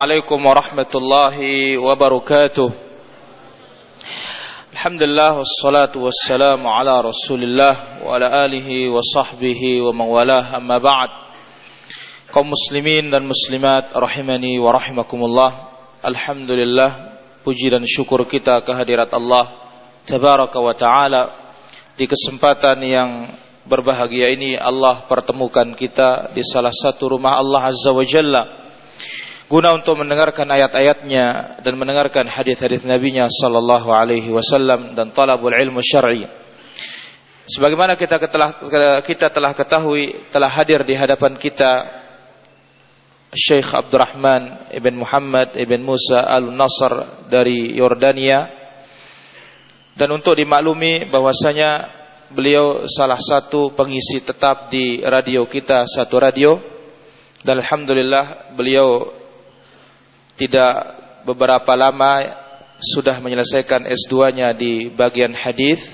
عليكم ورحمة الله وبركاته الحمد لله والصلاة والسلام على رسول الله وعلى آله وصحبه ومن والاه أما بعد kaum muslimin dan muslimat rahimani wa rahimakumullah Alhamdulillah puji dan syukur kita kehadirat Allah tabaraka wa taala di kesempatan yang berbahagia ini Allah pertemukan kita di salah satu rumah Allah azza wa jalla guna untuk mendengarkan ayat-ayatnya dan mendengarkan hadis-hadis nabinya sallallahu alaihi wasallam dan talabul ilmu syar'i. Sebagaimana kita telah kita telah ketahui telah hadir di hadapan kita Syekh Abdurrahman ibn Muhammad ibn Musa al-Nasr dari Yordania dan untuk dimaklumi bahwasanya beliau salah satu pengisi tetap di radio kita satu radio dan alhamdulillah beliau tidak beberapa lama sudah menyelesaikan S2-nya di bagian hadis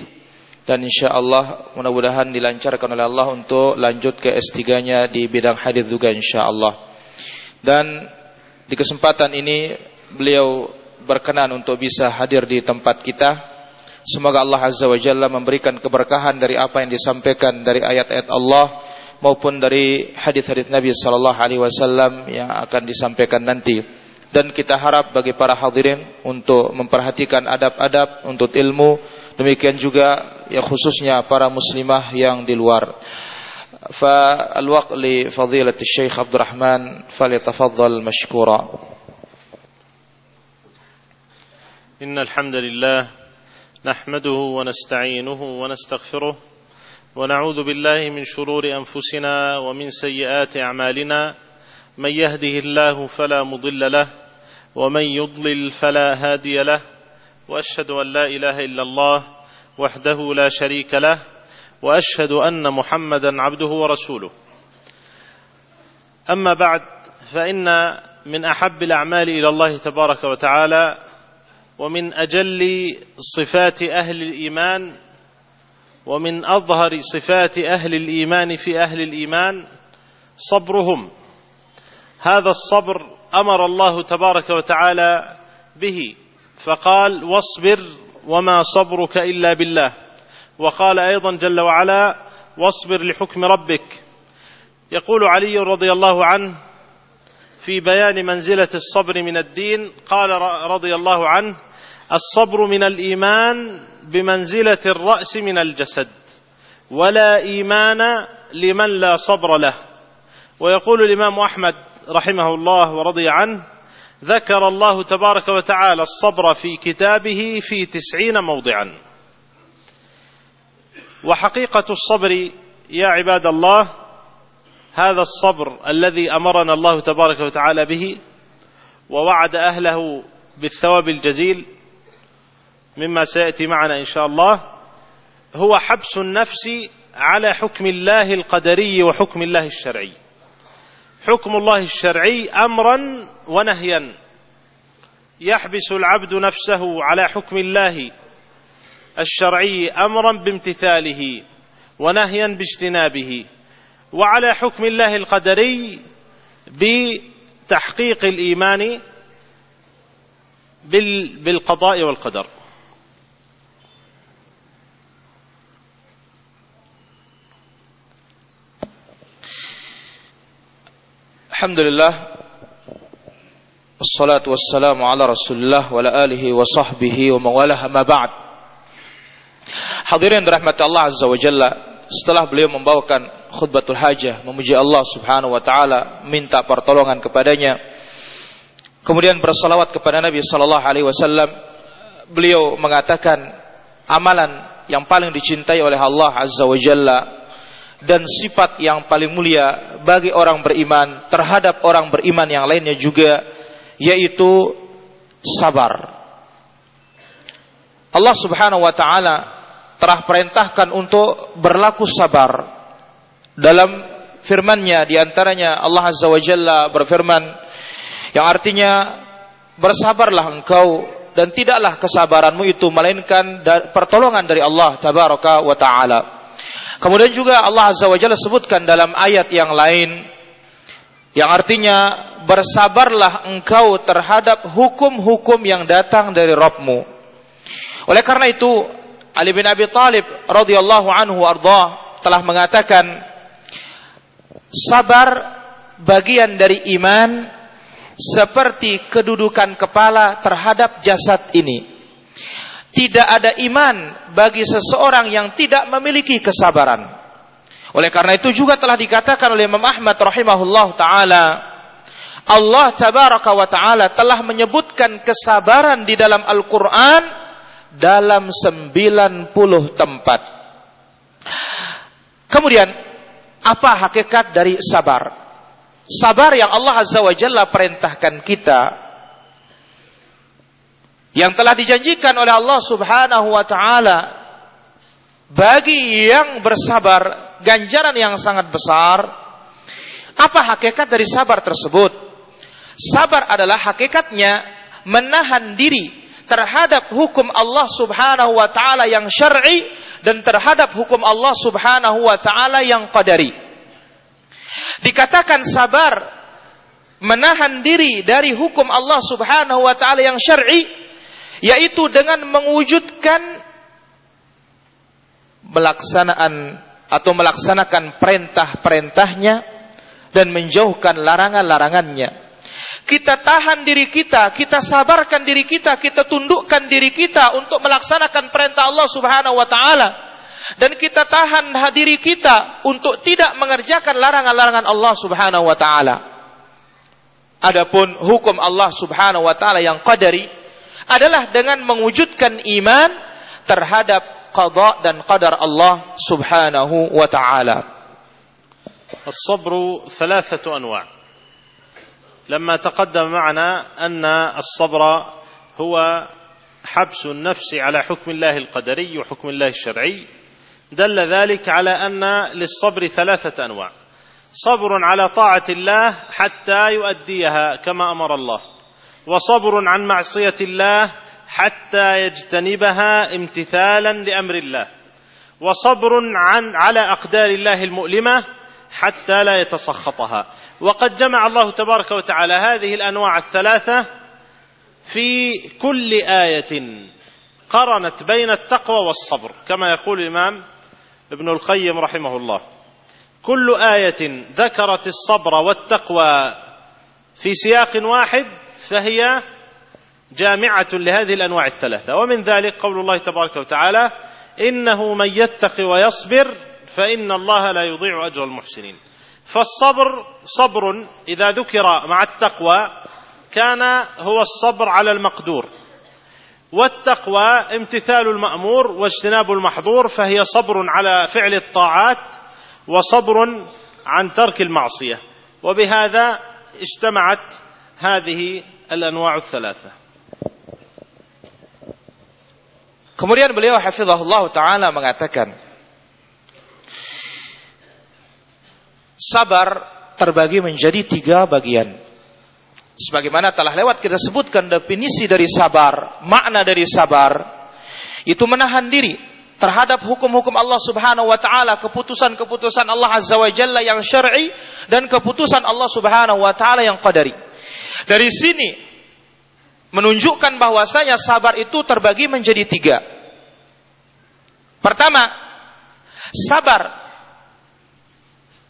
dan insya Allah mudah-mudahan dilancarkan oleh Allah untuk lanjut ke S3-nya di bidang hadis juga insya Allah. Dan di kesempatan ini beliau berkenan untuk bisa hadir di tempat kita. Semoga Allah Azza wa Jalla memberikan keberkahan dari apa yang disampaikan dari ayat-ayat Allah maupun dari hadis-hadis Nabi sallallahu alaihi wasallam yang akan disampaikan nanti dan kita harap bagi para hadirin untuk memperhatikan adab-adab untuk ilmu. Demikian juga ya khususnya para muslimah yang di luar. فالوقت لفضيلة الشيخ عبد الرحمن فليتفضل مشكورا إن الحمد لله نحمده ونستعينه ونستغفره ونعوذ بالله من شرور أنفسنا ومن سيئات أعمالنا من يهده الله فلا مضل له ومن يضلل فلا هادي له وأشهد أن لا إله إلا الله وحده لا شريك له وأشهد أن محمدا عبده ورسوله. أما بعد فإن من أحب الأعمال إلى الله تبارك وتعالى ومن أجل صفات أهل الإيمان ومن أظهر صفات أهل الإيمان في أهل الإيمان صبرهم. هذا الصبر أمر الله تبارك وتعالى به. فقال واصبر وما صبرك إلا بالله. وقال أيضا جل وعلا واصبر لحكم ربك. يقول علي رضي الله عنه في بيان منزلة الصبر من الدين قال رضي الله عنه الصبر من الإيمان بمنزلة الرأس من الجسد ولا إيمان لمن لا صبر له. ويقول الإمام أحمد رحمه الله ورضي عنه ذكر الله تبارك وتعالى الصبر في كتابه في تسعين موضعا. وحقيقة الصبر يا عباد الله هذا الصبر الذي أمرنا الله تبارك وتعالى به ووعد أهله بالثواب الجزيل مما سيأتي معنا إن شاء الله هو حبس النفس على حكم الله القدري وحكم الله الشرعي. حكم الله الشرعي امرا ونهيا. يحبس العبد نفسه على حكم الله الشرعي امرا بامتثاله ونهيا باجتنابه وعلى حكم الله القدري بتحقيق الإيمان بالقضاء والقدر. Alhamdulillah. Wassalatu wassalamu ala rasulullah Wa ala alihi wa sahbihi wa mawalah amma ba'd. Hadirin dirahmati Allah Azza wa Jalla Setelah beliau membawakan khutbatul hajah Memuji Allah subhanahu wa ta'ala Minta pertolongan kepadanya Kemudian bersalawat kepada Nabi sallallahu alaihi wasallam Beliau mengatakan Amalan yang paling dicintai oleh Allah Azza wa Jalla dan sifat yang paling mulia bagi orang beriman terhadap orang beriman yang lainnya juga yaitu sabar. Allah Subhanahu wa taala telah perintahkan untuk berlaku sabar dalam firman-Nya di antaranya Allah Azza wa Jalla berfirman yang artinya bersabarlah engkau dan tidaklah kesabaranmu itu melainkan pertolongan dari Allah tabaraka wa taala. Kemudian juga Allah Azza wa Jalla sebutkan dalam ayat yang lain Yang artinya bersabarlah engkau terhadap hukum-hukum yang datang dari Rabbmu. Oleh karena itu, Ali bin Abi Thalib radhiyallahu anhu arda telah mengatakan sabar bagian dari iman seperti kedudukan kepala terhadap jasad ini. Tidak ada iman bagi seseorang yang tidak memiliki kesabaran. Oleh karena itu juga telah dikatakan oleh Imam Ahmad rahimahullah taala Allah tabaraka wa taala telah menyebutkan kesabaran di dalam Al-Qur'an dalam 90 tempat. Kemudian apa hakikat dari sabar? Sabar yang Allah Azza wa Jalla perintahkan kita yang telah dijanjikan oleh Allah Subhanahu wa taala bagi yang bersabar ganjaran yang sangat besar. Apa hakikat dari sabar tersebut? Sabar adalah hakikatnya menahan diri terhadap hukum Allah Subhanahu wa taala yang syar'i dan terhadap hukum Allah Subhanahu wa taala yang qadari. Dikatakan sabar menahan diri dari hukum Allah Subhanahu wa taala yang syar'i yaitu dengan mewujudkan melaksanaan atau melaksanakan perintah-perintahnya dan menjauhkan larangan-larangannya. Kita tahan diri kita, kita sabarkan diri kita, kita tundukkan diri kita untuk melaksanakan perintah Allah Subhanahu wa taala. Dan kita tahan diri kita untuk tidak mengerjakan larangan-larangan Allah Subhanahu wa taala. Adapun hukum Allah Subhanahu wa taala yang qadari adalah dengan mewujudkan iman terhadap قضاء dan قدر الله سبحانه وتعالى الصبر ثلاثة أنواع لما تقدم معنا أن الصبر هو حبس النفس على حكم الله القدري وحكم الله الشرعي دل ذلك على أن للصبر ثلاثة أنواع صبر على طاعة الله حتى يؤديها كما أمر الله وصبر عن معصية الله حتى يجتنبها امتثالا لأمر الله. وصبر عن على أقدار الله المؤلمة حتى لا يتسخطها. وقد جمع الله تبارك وتعالى هذه الأنواع الثلاثة في كل آية قرنت بين التقوى والصبر كما يقول الإمام ابن القيم رحمه الله. كل آية ذكرت الصبر والتقوى في سياق واحد فهي جامعة لهذه الأنواع الثلاثة. ومن ذلك قول الله تبارك وتعالى إنه من يتق ويصبر فإن الله لا يضيع أجر المحسنين. فالصبر صبر إذا ذكر مع التقوى كان هو الصبر على المقدور. والتقوى امتثال المأمور واجتناب المحظور فهي صبر على فعل الطاعات وصبر عن ترك المعصية. وبهذا اجتمعت hadhihi al-anwa' ats-tsalatsa. Kemudian beliau hafizahullah taala mengatakan Sabar terbagi menjadi tiga bagian. Sebagaimana telah lewat kita sebutkan definisi dari sabar, makna dari sabar itu menahan diri terhadap hukum-hukum Allah Subhanahu wa taala, keputusan-keputusan Allah Azza wa Jalla yang syar'i dan keputusan Allah Subhanahu wa taala yang qadari. Dari sini menunjukkan bahwasanya sabar itu terbagi menjadi tiga. Pertama, sabar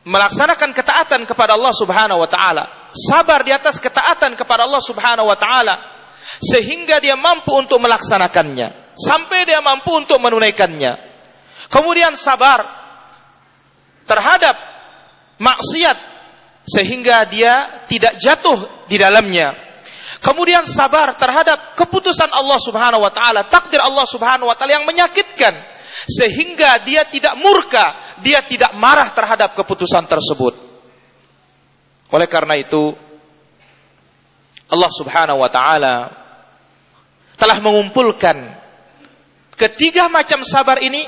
melaksanakan ketaatan kepada Allah Subhanahu wa taala. Sabar di atas ketaatan kepada Allah Subhanahu wa taala sehingga dia mampu untuk melaksanakannya, sampai dia mampu untuk menunaikannya. Kemudian sabar terhadap maksiat sehingga dia tidak jatuh di dalamnya Kemudian sabar terhadap keputusan Allah Subhanahu wa taala, takdir Allah Subhanahu wa taala yang menyakitkan sehingga dia tidak murka, dia tidak marah terhadap keputusan tersebut. Oleh karena itu Allah Subhanahu wa taala telah mengumpulkan ketiga macam sabar ini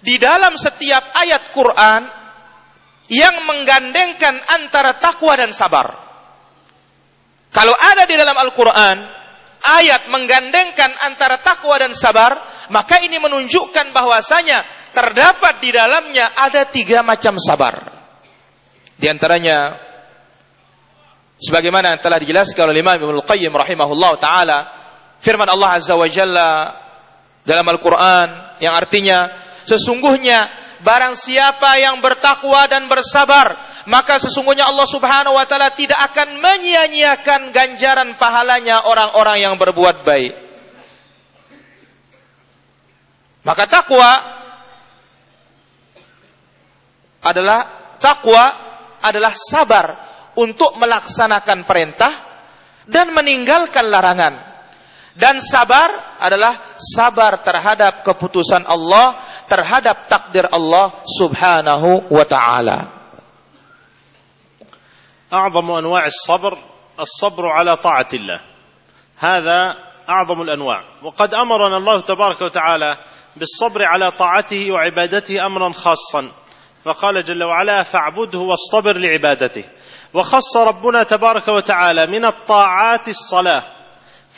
di dalam setiap ayat Quran yang menggandengkan antara takwa dan sabar. Kalau ada di dalam Al-Quran, ayat menggandengkan antara takwa dan sabar, maka ini menunjukkan bahwasanya terdapat di dalamnya ada tiga macam sabar. Di antaranya Sebagaimana telah dijelaskan oleh Imam Ibnu Qayyim rahimahullah taala, firman Allah Azza wa Jalla dalam Al-Qur'an yang artinya sesungguhnya barang siapa yang bertakwa dan bersabar, maka sesungguhnya Allah Subhanahu wa taala tidak akan menyia-nyiakan ganjaran pahalanya orang-orang yang berbuat baik. Maka takwa adalah takwa adalah sabar untuk melaksanakan perintah dan meninggalkan larangan. Dan sabar adalah sabar terhadap keputusan Allah, terhadap takdir Allah Subhanahu wa taala. أعظم أنواع الصبر الصبر على طاعة الله. هذا أعظم الأنواع. وقد أمرنا الله تبارك وتعالى بالصبر على طاعته وعبادته أمرا خاصا. فقال جل وعلا فاعبده واصطبر لعبادته. وخص ربنا تبارك وتعالى من الطاعات الصلاة.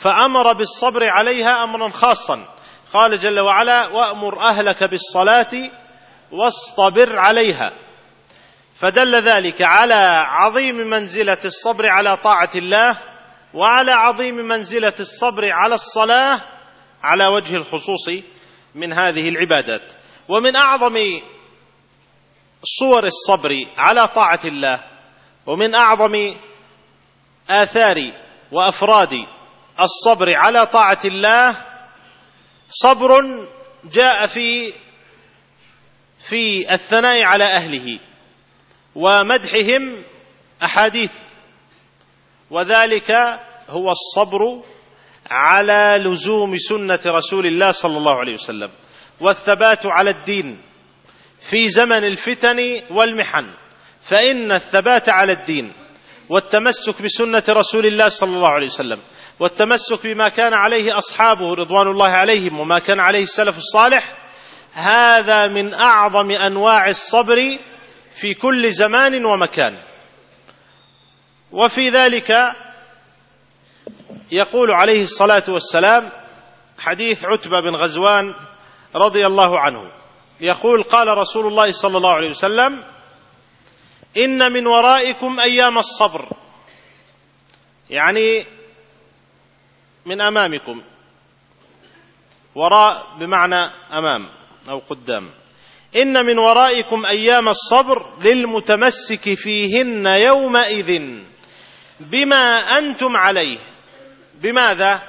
فأمر بالصبر عليها أمرا خاصا. قال جل وعلا وأمر أهلك بالصلاة واصطبر عليها. فدل ذلك على عظيم منزلة الصبر على طاعة الله وعلى عظيم منزلة الصبر على الصلاة على وجه الخصوص من هذه العبادات. ومن أعظم صور الصبر على طاعة الله ومن أعظم آثار وأفراد الصبر على طاعة الله صبر جاء في في الثناء على أهله ومدحهم أحاديث وذلك هو الصبر على لزوم سنة رسول الله صلى الله عليه وسلم والثبات على الدين في زمن الفتن والمحن فإن الثبات على الدين والتمسك بسنة رسول الله صلى الله عليه وسلم والتمسك بما كان عليه أصحابه رضوان الله عليهم وما كان عليه السلف الصالح هذا من أعظم أنواع الصبر في كل زمان ومكان. وفي ذلك يقول عليه الصلاة والسلام حديث عتبة بن غزوان رضي الله عنه يقول قال رسول الله صلى الله عليه وسلم إن من ورائكم أيام الصبر. يعني من أمامكم. وراء بمعنى أمام أو قدام. إن من ورائكم أيام الصبر للمتمسك فيهن يومئذ بما أنتم عليه. بماذا؟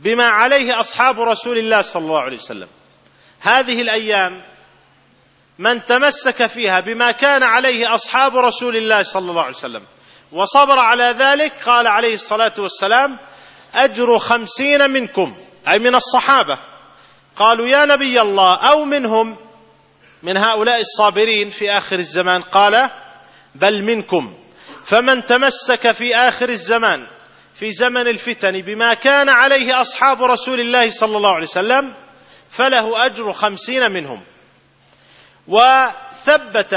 بما عليه أصحاب رسول الله صلى الله عليه وسلم. هذه الأيام من تمسك فيها بما كان عليه أصحاب رسول الله صلى الله عليه وسلم. وصبر على ذلك قال عليه الصلاة والسلام أجر خمسين منكم أي من الصحابة. قالوا يا نبي الله أو منهم من هؤلاء الصابرين في آخر الزمان. قال بل منكم. فمن تمسك في آخر الزمان في زمن الفتن بما كان عليه أصحاب رسول الله صلى الله عليه وسلم فله أجر خمسين منهم. وثبت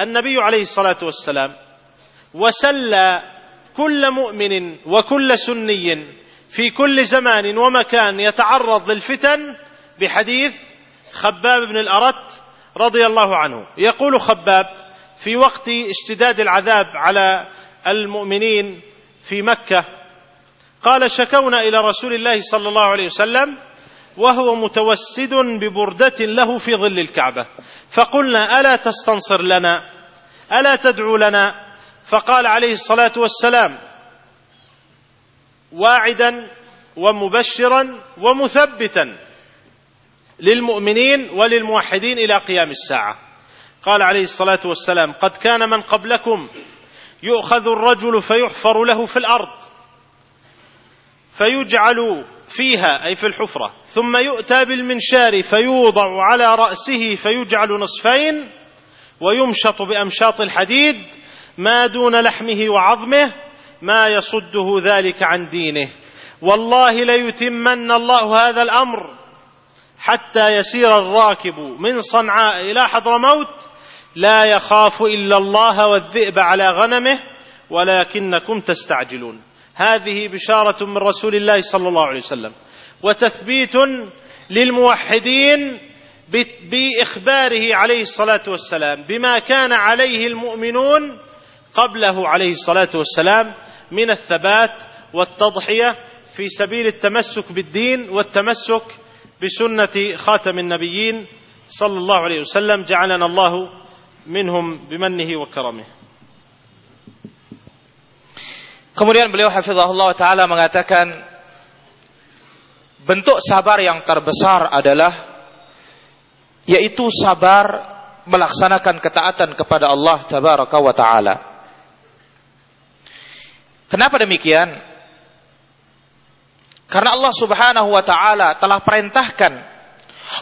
النبي عليه الصلاة والسلام وسلى كل مؤمن وكل سني في كل زمان ومكان يتعرض للفتن بحديث خباب بن الأرت رضي الله عنه. يقول خباب في وقت اشتداد العذاب على المؤمنين في مكة قال شكونا إلى رسول الله صلى الله عليه وسلم وهو متوسد ببردة له في ظل الكعبة فقلنا ألا تستنصر لنا؟ ألا تدعو لنا؟ فقال عليه الصلاة والسلام واعدا ومبشرا ومثبتا للمؤمنين وللموحدين إلى قيام الساعة. قال عليه الصلاة والسلام قد كان من قبلكم يؤخذ الرجل فيحفر له في الأرض فيجعل فيها أي في الحفرة ثم يؤتى بالمنشار فيوضع على رأسه فيجعل نصفين ويمشط بأمشاط الحديد ما دون لحمه وعظمه ما يصده ذلك عن دينه. والله ليتمن الله هذا الأمر حتى يسير الراكب من صنعاء إلى حضرموت. لا يخاف إلا الله والذئب على غنمه ولكنكم تستعجلون. هذه بشارة من رسول الله صلى الله عليه وسلم. وتثبيت للموحدين بإخباره عليه الصلاة والسلام بما كان عليه المؤمنون قبله عليه الصلاة والسلام من الثبات والتضحية في سبيل التمسك بالدين والتمسك بسنة خاتم النبيين صلى الله عليه وسلم جعلنا الله منهم بمنه وكرمه Kemudian beliau hafizahullah taala mengatakan bentuk sabar yang terbesar adalah yaitu sabar melaksanakan ketaatan kepada Allah tabaraka wa taala. Kenapa demikian? Karena Allah Subhanahu wa taala telah perintahkan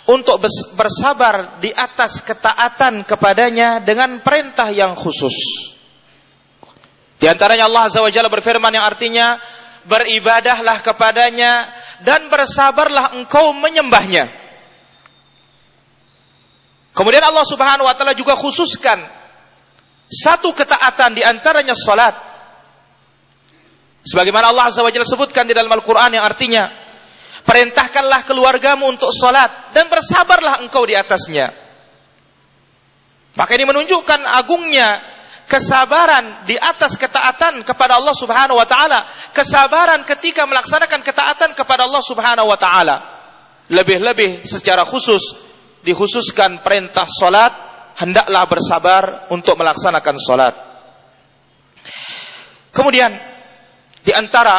untuk bersabar di atas ketaatan kepadanya dengan perintah yang khusus. Di antaranya Allah Azza wa Jalla berfirman yang artinya beribadahlah kepadanya dan bersabarlah engkau menyembahnya. Kemudian Allah Subhanahu wa taala juga khususkan satu ketaatan di antaranya salat. Sebagaimana Allah Azza wa Jalla sebutkan di dalam Al-Qur'an yang artinya perintahkanlah keluargamu untuk salat dan bersabarlah engkau di atasnya. Maka ini menunjukkan agungnya kesabaran di atas ketaatan kepada Allah Subhanahu wa taala, kesabaran ketika melaksanakan ketaatan kepada Allah Subhanahu wa taala. Lebih-lebih secara khusus dikhususkan perintah salat, hendaklah bersabar untuk melaksanakan salat. Kemudian di antara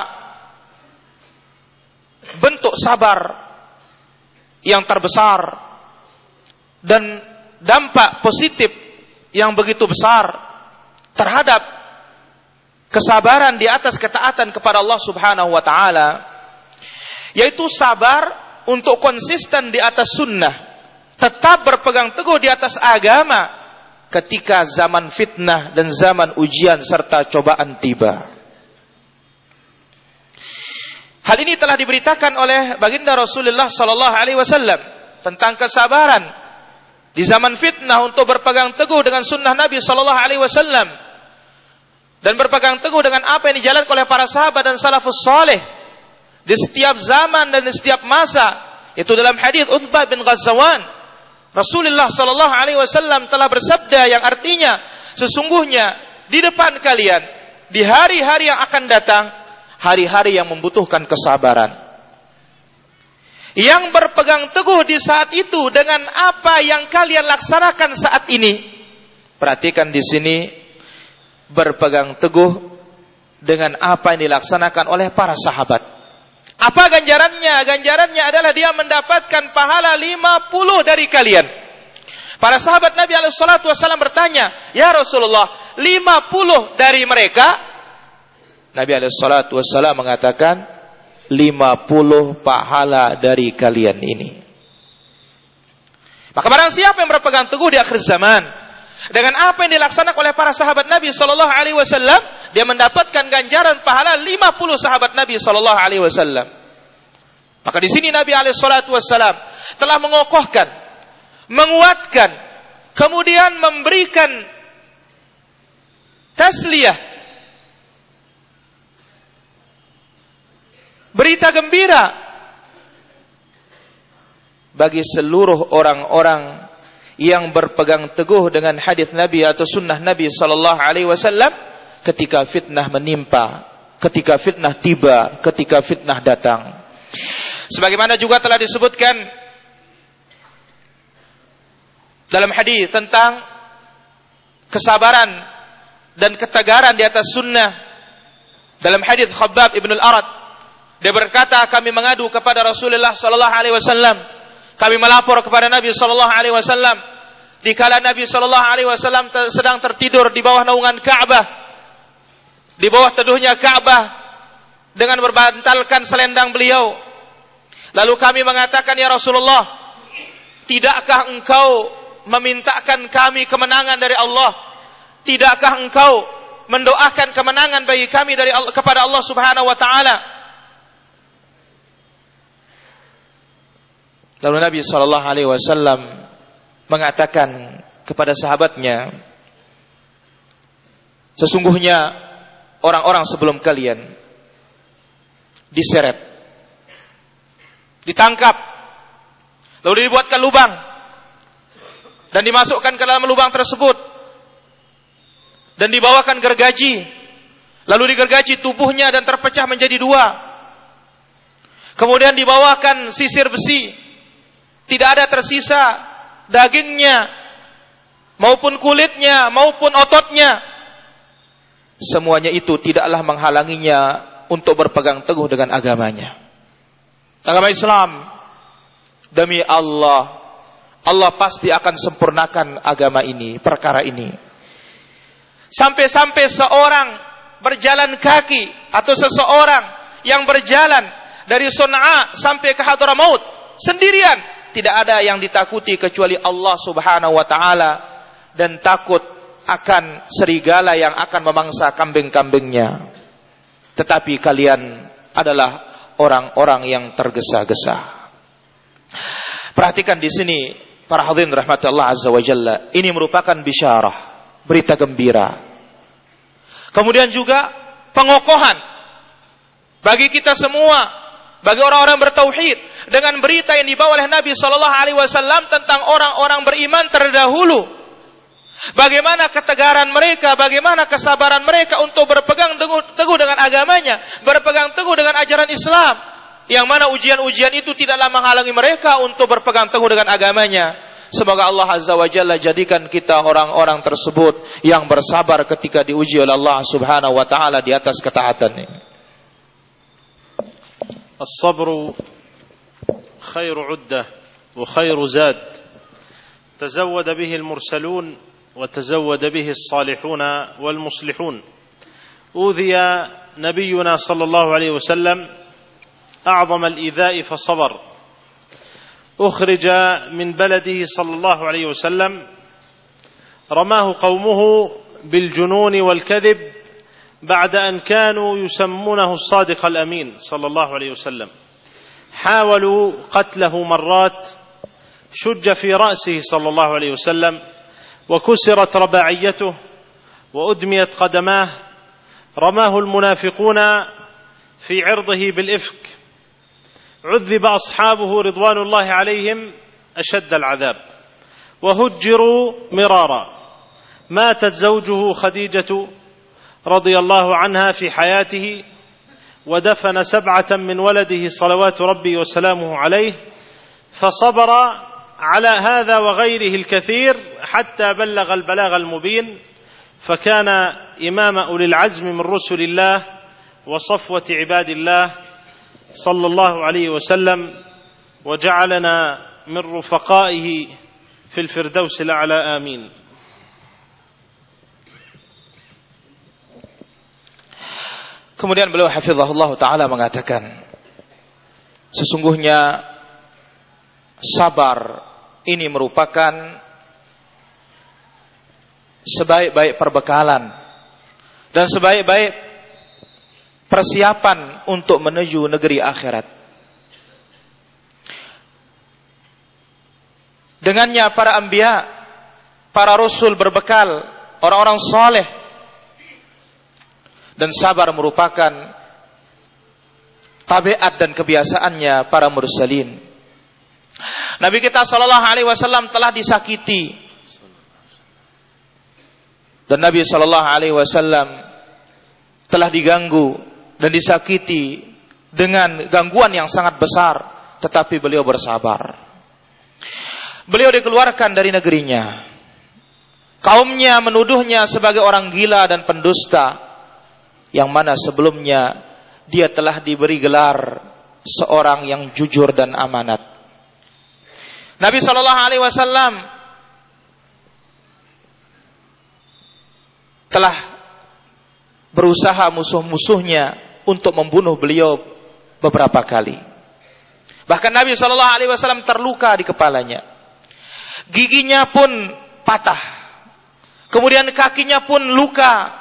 bentuk sabar yang terbesar dan dampak positif yang begitu besar terhadap kesabaran di atas ketaatan kepada Allah Subhanahu wa taala yaitu sabar untuk konsisten di atas sunnah tetap berpegang teguh di atas agama ketika zaman fitnah dan zaman ujian serta cobaan tiba Hal ini telah diberitakan oleh baginda Rasulullah sallallahu alaihi wasallam tentang kesabaran di zaman fitnah untuk berpegang teguh dengan sunnah Nabi sallallahu alaihi wasallam dan berpegang teguh dengan apa yang dijalankan oleh para sahabat dan salafus saleh di setiap zaman dan di setiap masa. Itu dalam hadis Uthbah bin Ghazwan Rasulullah sallallahu alaihi wasallam telah bersabda yang artinya sesungguhnya di depan kalian di hari-hari yang akan datang hari-hari yang membutuhkan kesabaran yang berpegang teguh di saat itu dengan apa yang kalian laksanakan saat ini perhatikan di sini berpegang teguh dengan apa yang dilaksanakan oleh para sahabat. Apa ganjarannya? Ganjarannya adalah dia mendapatkan pahala 50 dari kalian. Para sahabat Nabi SAW bertanya, Ya Rasulullah, 50 dari mereka? Nabi SAW mengatakan, 50 pahala dari kalian ini. Maka barang siapa yang berpegang teguh di akhir zaman, dengan apa yang dilaksanakan oleh para sahabat Nabi Shallallahu Alaihi Wasallam, dia mendapatkan ganjaran pahala 50 sahabat Nabi Shallallahu Alaihi Wasallam. Maka di sini Nabi Alaihi Wasallam telah mengokohkan, menguatkan, kemudian memberikan tasliyah, berita gembira bagi seluruh orang-orang yang berpegang teguh dengan hadis Nabi atau sunnah Nabi sallallahu alaihi wasallam ketika fitnah menimpa, ketika fitnah tiba, ketika fitnah datang. Sebagaimana juga telah disebutkan dalam hadis tentang kesabaran dan ketegaran di atas sunnah dalam hadis Khabbab ibn al-Arad dia berkata kami mengadu kepada Rasulullah sallallahu alaihi wasallam kami melapor kepada Nabi sallallahu alaihi wasallam di kala Nabi sallallahu alaihi wasallam sedang tertidur di bawah naungan Ka'bah. Di bawah teduhnya Ka'bah dengan berbantalkan selendang beliau. Lalu kami mengatakan ya Rasulullah, tidakkah engkau memintakan kami kemenangan dari Allah? Tidakkah engkau mendoakan kemenangan bagi kami dari Allah, kepada Allah Subhanahu wa taala? Lalu Nabi Shallallahu Alaihi Wasallam mengatakan kepada sahabatnya, sesungguhnya orang-orang sebelum kalian diseret, ditangkap, lalu dibuatkan lubang dan dimasukkan ke dalam lubang tersebut dan dibawakan gergaji, Lalu digergaji tubuhnya dan terpecah menjadi dua. Kemudian dibawakan sisir besi. Tidak ada tersisa dagingnya maupun kulitnya maupun ototnya. Semuanya itu tidaklah menghalanginya untuk berpegang teguh dengan agamanya. Agama Islam demi Allah Allah pasti akan sempurnakan agama ini, perkara ini. Sampai-sampai seorang berjalan kaki atau seseorang yang berjalan dari Son'a sampai ke Hadramaut sendirian tidak ada yang ditakuti kecuali Allah Subhanahu wa taala dan takut akan serigala yang akan memangsa kambing-kambingnya. Tetapi kalian adalah orang-orang yang tergesa-gesa. Perhatikan di sini para hadirin rahmat Allah azza wa jalla, ini merupakan bisyarah, berita gembira Kemudian juga pengokohan bagi kita semua, bagi orang-orang bertauhid dengan berita yang dibawa oleh Nabi Shallallahu Alaihi Wasallam tentang orang-orang beriman terdahulu. Bagaimana ketegaran mereka, bagaimana kesabaran mereka untuk berpegang teguh, dengan agamanya, berpegang teguh dengan ajaran Islam. Yang mana ujian-ujian itu tidaklah menghalangi mereka untuk berpegang teguh dengan agamanya. Semoga Allah Azza wa Jalla jadikan kita orang-orang tersebut yang bersabar ketika diuji oleh Allah Subhanahu wa taala di atas ketaatan ini. الصبر خير عدة وخير زاد. تزود به المرسلون وتزود به الصالحون والمصلحون. أوذي نبينا صلى الله عليه وسلم أعظم الإيذاء فصبر. أخرج من بلده صلى الله عليه وسلم رماه قومه بالجنون والكذب بعد أن كانوا يسمونه الصادق الأمين صلى الله عليه وسلم. حاولوا قتله مرات شج في رأسه صلى الله عليه وسلم وكسرت رباعيته وأدميت قدماه. رماه المنافقون في عرضه بالإفك. عذب أصحابه رضوان الله عليهم أشد العذاب. وهجروا مرارا. ماتت زوجه خديجة رضي الله عنها في حياته ودفن سبعة من ولده صلوات ربي وسلامه عليه فصبر على هذا وغيره الكثير حتى بلغ البلاغ المبين فكان إمام أولي العزم من رسل الله وصفوة عباد الله صلى الله عليه وسلم وجعلنا من رفقائه في الفردوس الأعلى آمين. Kemudian beliau hafizahullah taala mengatakan sesungguhnya sabar ini merupakan sebaik-baik perbekalan dan sebaik-baik persiapan untuk menuju negeri akhirat. Dengannya para anbiya, para rasul berbekal orang-orang soleh dan sabar merupakan tabiat dan kebiasaannya para mursalin. Nabi kita Shallallahu Alaihi Wasallam telah disakiti dan Nabi Shallallahu Alaihi Wasallam telah diganggu dan disakiti dengan gangguan yang sangat besar, tetapi beliau bersabar. Beliau dikeluarkan dari negerinya. Kaumnya menuduhnya sebagai orang gila dan pendusta, yang mana sebelumnya dia telah diberi gelar seorang yang jujur dan amanat. Nabi Shallallahu Alaihi Wasallam telah berusaha musuh-musuhnya untuk membunuh beliau beberapa kali. Bahkan Nabi Shallallahu Alaihi Wasallam terluka di kepalanya, giginya pun patah, kemudian kakinya pun luka,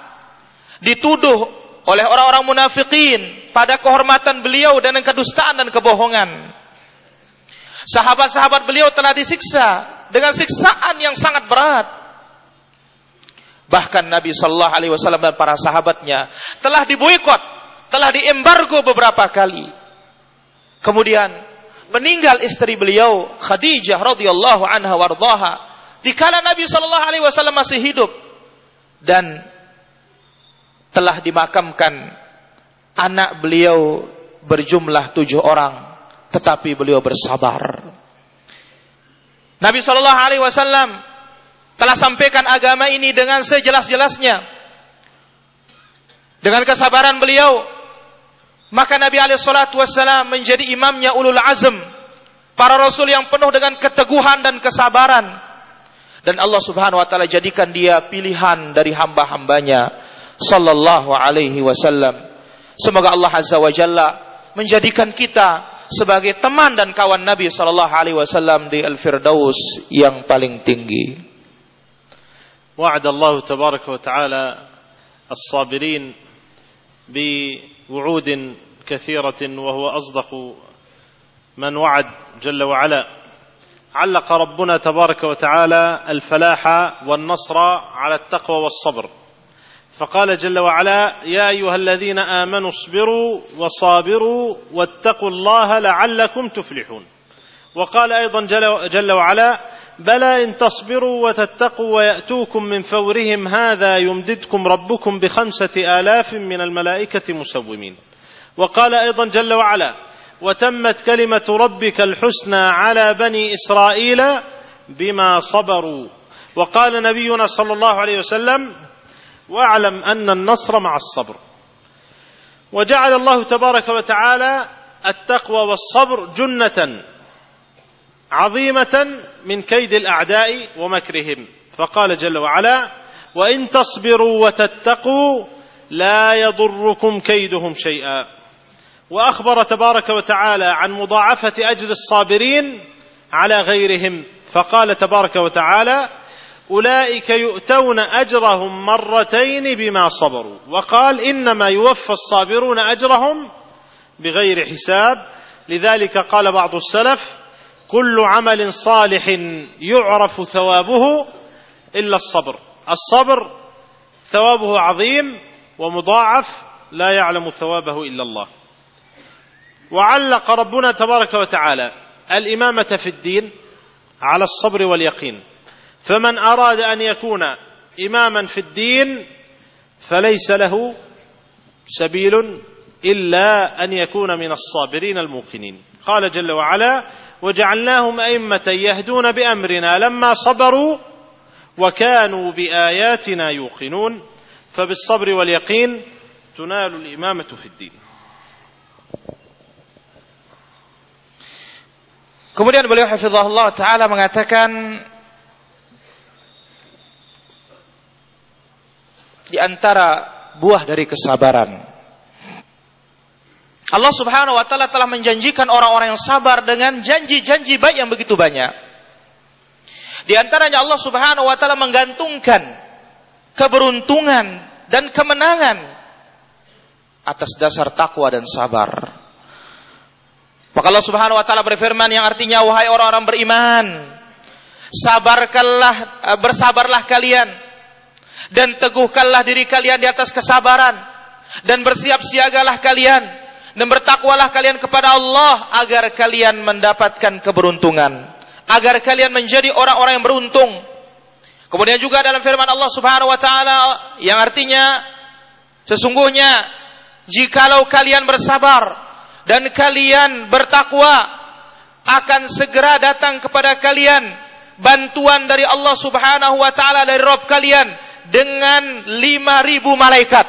dituduh oleh orang-orang munafikin pada kehormatan beliau dan kedustaan dan kebohongan. Sahabat-sahabat beliau telah disiksa dengan siksaan yang sangat berat. Bahkan Nabi Shallallahu Alaihi Wasallam dan para sahabatnya telah diboikot telah diembargo beberapa kali. Kemudian meninggal istri beliau Khadijah radhiyallahu anha wardaha dikala Nabi sallallahu alaihi wasallam masih hidup dan telah dimakamkan anak beliau berjumlah tujuh orang, tetapi beliau bersabar. Nabi Shallallahu Alaihi Wasallam telah sampaikan agama ini dengan sejelas-jelasnya, dengan kesabaran beliau. Maka Nabi Alaihi Wasallam menjadi imamnya ulul azm, para rasul yang penuh dengan keteguhan dan kesabaran. Dan Allah Subhanahu Wa Taala jadikan dia pilihan dari hamba-hambanya, Sallallahu Alaihi Wasallam. Semoga Allah Azza wa Jalla menjadikan kita sebagai teman dan kawan Nabi sallallahu alaihi wasallam di Al-Firdaus yang paling tinggi. وعد الله تبارك وتعالى الصابرين بوعود كثيرة وهو أصدق من وعد جل وعلا علق ربنا تبارك وتعالى الفلاح والنصر على التقوى والصبر فقال جل وعلا يا أيها الذين آمنوا اصبروا وصابروا واتقوا الله لعلكم تفلحون. وقال أيضا جل, وعلا بلى إن تصبروا وتتقوا ويأتوكم من فورهم هذا يمددكم ربكم بخمسة آلاف من الملائكة مسومين. وقال أيضا جل وعلا وتمت كلمة ربك الحسنى على بني إسرائيل بما صبروا. وقال نبينا صلى الله عليه وسلم واعلم أن النصر مع الصبر. وجعل الله تبارك وتعالى التقوى والصبر جنة عظيمة من كيد الأعداء ومكرهم. فقال جل وعلا وإن تصبروا وتتقوا لا يضركم كيدهم شيئا. وأخبر تبارك وتعالى عن مضاعفة أجر الصابرين على غيرهم. فقال تبارك وتعالى أولئك يؤتون أجرهم مرتين بما صبروا. وقال إنما يوفى الصابرون أجرهم بغير حساب. لذلك قال بعض السلف كل عمل صالح يعرف ثوابه إلا الصبر. الصبر ثوابه عظيم ومضاعف لا يعلم ثوابه إلا الله. وعلق ربنا تبارك وتعالى الإمامة في الدين على الصبر واليقين. فمن أراد أن يكون إماما في الدين فليس له سبيل إلا أن يكون من الصابرين الموقنين. قال جل وعلا وجعلناهم أئمة يهدون بأمرنا لما صبروا وكانوا بآياتنا يوقنون. فبالصبر واليقين تنال الإمامة في الدين. Kemudian beliau hafizahullah taala mengatakan di antara buah dari kesabaran. Allah Subhanahu wa taala telah menjanjikan orang-orang yang sabar dengan janji-janji baik yang begitu banyak. Di antaranya Allah Subhanahu wa taala menggantungkan keberuntungan dan kemenangan atas dasar takwa dan sabar. Maka Allah Subhanahu wa taala berfirman yang artinya wahai orang-orang beriman, sabarkanlah bersabarlah kalian dan teguhkanlah diri kalian di atas kesabaran. Dan bersiap siagalah kalian. Dan bertakwalah kalian kepada Allah agar kalian mendapatkan keberuntungan. Agar kalian menjadi orang-orang yang beruntung. Kemudian juga dalam firman Allah Subhanahu wa taala yang artinya sesungguhnya jikalau kalian bersabar dan kalian bertakwa akan segera datang kepada kalian bantuan dari Allah Subhanahu wa taala dari Rabb kalian dengan lima ribu malaikat.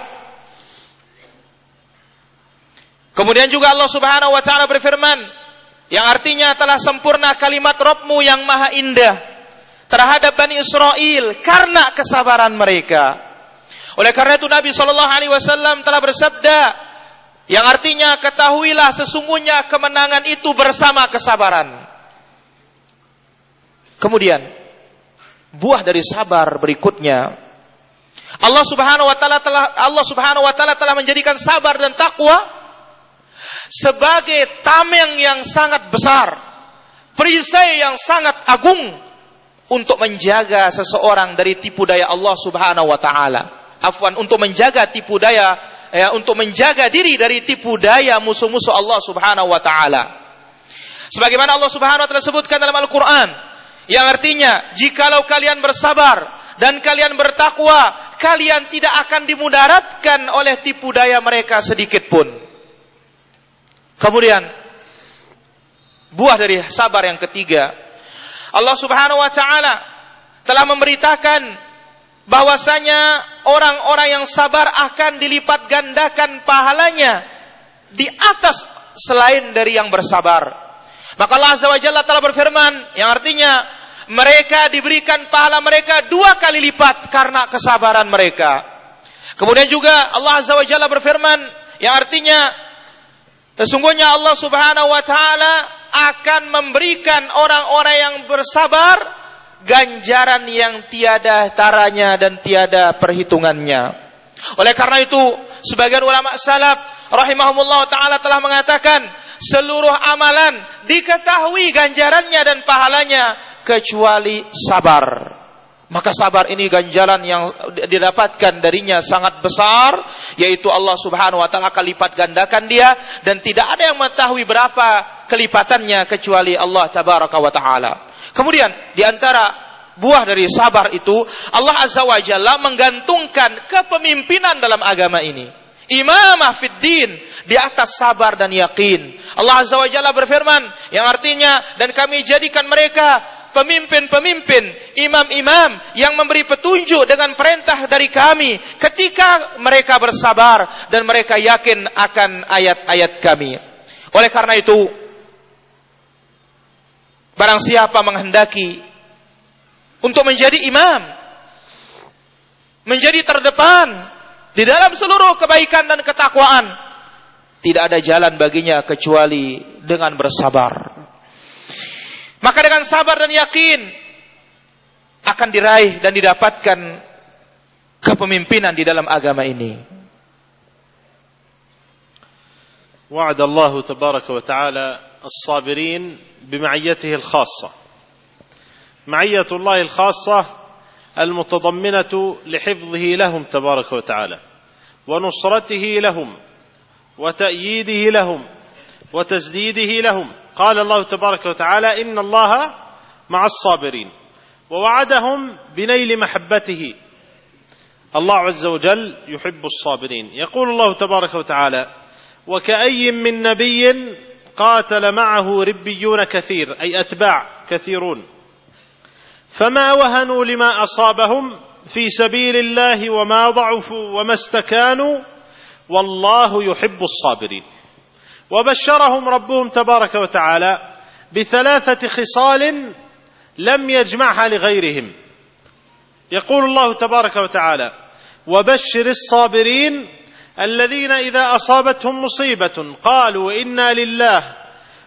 Kemudian juga Allah Subhanahu wa taala berfirman yang artinya telah sempurna kalimat Rabbmu yang maha indah terhadap Bani Israel karena kesabaran mereka. Oleh karena itu Nabi Shallallahu Alaihi Wasallam telah bersabda yang artinya ketahuilah sesungguhnya kemenangan itu bersama kesabaran. Kemudian buah dari sabar berikutnya Allah Subhanahu wa taala telah Allah Subhanahu wa taala telah menjadikan sabar dan takwa sebagai tameng yang sangat besar, perisai yang sangat agung untuk menjaga seseorang dari tipu daya Allah Subhanahu wa taala. Afwan untuk menjaga tipu daya ya untuk menjaga diri dari tipu daya musuh-musuh Allah Subhanahu wa taala. Sebagaimana Allah Subhanahu wa taala sebutkan dalam Al-Qur'an yang artinya jikalau kalian bersabar dan kalian bertakwa, kalian tidak akan dimudaratkan oleh tipu daya mereka sedikit pun. Kemudian buah dari sabar yang ketiga, Allah Subhanahu wa taala telah memberitakan bahwasanya orang-orang yang sabar akan dilipat gandakan pahalanya di atas selain dari yang bersabar. Maka Allah Azza wa Jalla telah berfirman yang artinya mereka diberikan pahala mereka dua kali lipat karena kesabaran mereka. Kemudian juga Allah Azza wa Jalla berfirman yang artinya sesungguhnya Allah Subhanahu wa taala akan memberikan orang-orang yang bersabar ganjaran yang tiada taranya dan tiada perhitungannya. Oleh karena itu, sebagian ulama salaf rahimahumullah taala telah mengatakan seluruh amalan diketahui ganjarannya dan pahalanya kecuali sabar. Maka sabar ini ganjaran yang didapatkan darinya sangat besar, yaitu Allah Subhanahu wa taala akan lipat gandakan dia dan tidak ada yang mengetahui berapa kelipatannya kecuali Allah tabaraka wa taala. Kemudian di antara buah dari sabar itu Allah Azza wa Jalla menggantungkan kepemimpinan dalam agama ini. Imamah fid din di atas sabar dan yakin. Allah Azza wa Jalla berfirman yang artinya dan kami jadikan mereka pemimpin-pemimpin, imam-imam yang memberi petunjuk dengan perintah dari kami ketika mereka bersabar dan mereka yakin akan ayat-ayat kami. Oleh karena itu, barang siapa menghendaki untuk menjadi imam, menjadi terdepan di dalam seluruh kebaikan dan ketakwaan, tidak ada jalan baginya kecuali dengan bersabar. Maka dengan sabar dan yakin akan diraih dan didapatkan kepemimpinan di dalam agama ini. وعد الله تبارك وتعالى الصابرين بمعيته الخاصة معية الله الخاصة المتضمنة لحفظه لهم تبارك وتعالى ونصرته لهم وتأييده لهم وتسديده لهم. قال الله تبارك وتعالى إن الله مع الصابرين. ووعدهم بنيل محبته. الله عز وجل يحب الصابرين. يقول الله تبارك وتعالى وكأي من نبي قاتل معه ربيون كثير أي أتباع كثيرون. فما وهنوا لما أصابهم في سبيل الله وما ضعفوا وما استكانوا والله يحب الصابرين. وبشرهم ربهم تبارك وتعالى بثلاثة خصال لم يجمعها لغيرهم. يقول الله تبارك وتعالى وبشر الصابرين الذين إذا أصابتهم مصيبة قالوا إنا لله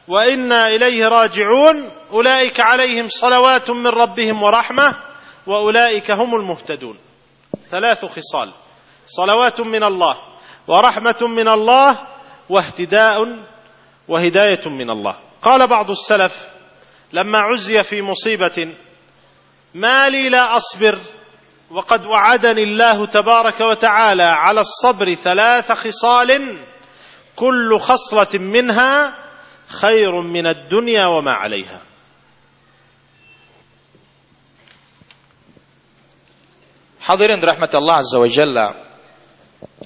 وإنا إليه راجعون أولئك عليهم صلوات من ربهم ورحمة وأولئك هم المهتدون. ثلاث خصال. صلوات من الله ورحمة من الله واهتداء وهداية من الله. قال بعض السلف لما عزي في مصيبة ما لي لا أصبر وقد وعدني الله تبارك وتعالى على الصبر ثلاث خصال كل خصلة منها خير من الدنيا وما عليها. Hadirin rahmat Allah Azza wa Jalla.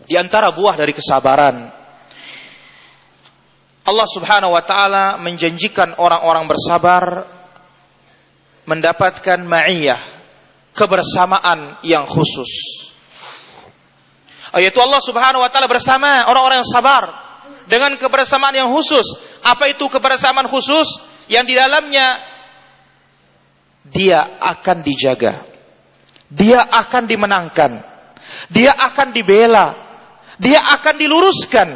Di antara buah dari kesabaran Allah Subhanahu wa taala menjanjikan orang-orang bersabar mendapatkan ma'iyah, kebersamaan yang khusus. Yaitu Allah Subhanahu wa taala bersama orang-orang yang sabar dengan kebersamaan yang khusus. Apa itu kebersamaan khusus? Yang di dalamnya dia akan dijaga. Dia akan dimenangkan. Dia akan dibela. Dia akan diluruskan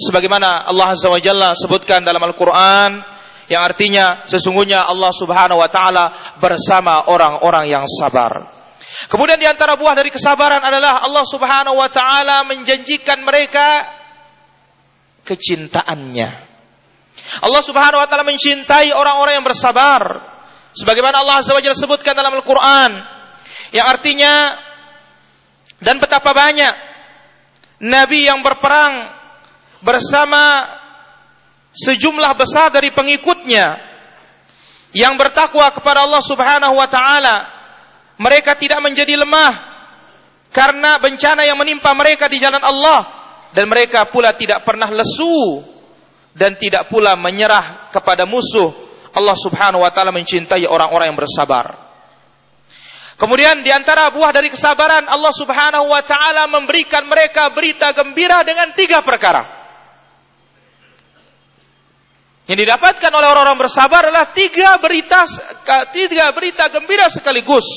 sebagaimana Allah Azza wa Jalla sebutkan dalam Al-Qur'an yang artinya sesungguhnya Allah Subhanahu wa taala bersama orang-orang yang sabar. Kemudian di antara buah dari kesabaran adalah Allah Subhanahu wa taala menjanjikan mereka kecintaannya. Allah Subhanahu wa taala mencintai orang-orang yang bersabar. Sebagaimana Allah Azza wa Jalla sebutkan dalam Al-Qur'an yang artinya dan betapa banyak nabi yang berperang bersama sejumlah besar dari pengikutnya yang bertakwa kepada Allah Subhanahu wa taala mereka tidak menjadi lemah karena bencana yang menimpa mereka di jalan Allah dan mereka pula tidak pernah lesu dan tidak pula menyerah kepada musuh. Allah Subhanahu wa taala mencintai orang-orang yang bersabar. Kemudian di antara buah dari kesabaran Allah Subhanahu wa taala memberikan mereka berita gembira dengan tiga perkara. Yang didapatkan oleh orang-orang bersabar adalah tiga berita tiga berita gembira sekaligus.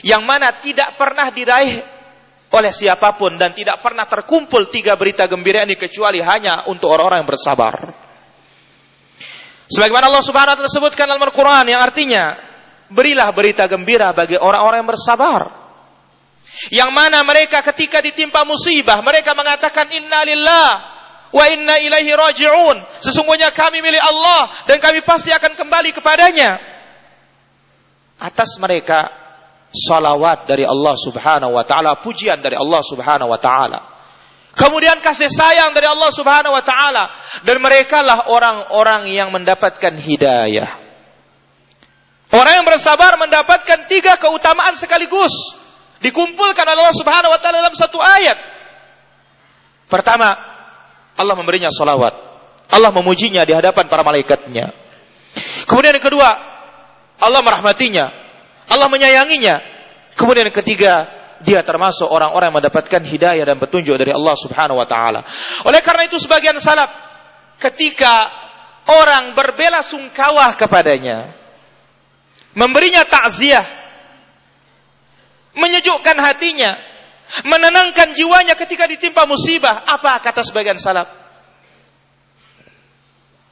Yang mana tidak pernah diraih oleh siapa pun dan tidak pernah terkumpul tiga berita gembira ini kecuali hanya untuk orang-orang yang bersabar. Sebagaimana Allah Subhanahu wa taala sebutkan dalam Al-Qur'an yang artinya berilah berita gembira bagi orang-orang yang bersabar. Yang mana mereka ketika ditimpa musibah, mereka mengatakan inna lillah wa inna ilaihi raji'un. Sesungguhnya kami milik Allah dan kami pasti akan kembali kepadanya. Atas mereka salawat dari Allah Subhanahu wa taala, pujian dari Allah Subhanahu wa taala. Kemudian kasih sayang dari Allah Subhanahu wa taala dan merekalah orang-orang yang mendapatkan hidayah. Orang yang bersabar mendapatkan tiga keutamaan sekaligus. Dikumpulkan oleh Allah Subhanahu wa taala dalam satu ayat. Pertama, Allah memberinya salawat. Allah memujinya di hadapan para malaikatnya. Kemudian yang kedua, Allah merahmatinya. Allah menyayanginya. Kemudian yang ketiga, dia termasuk orang-orang yang mendapatkan hidayah dan petunjuk dari Allah Subhanahu wa taala. Oleh karena itu sebagian salaf ketika orang berbela sungkawa kepadanya, memberinya takziah, menyejukkan hatinya, menenangkan jiwanya ketika ditimpa musibah. Apa kata sebagian salaf?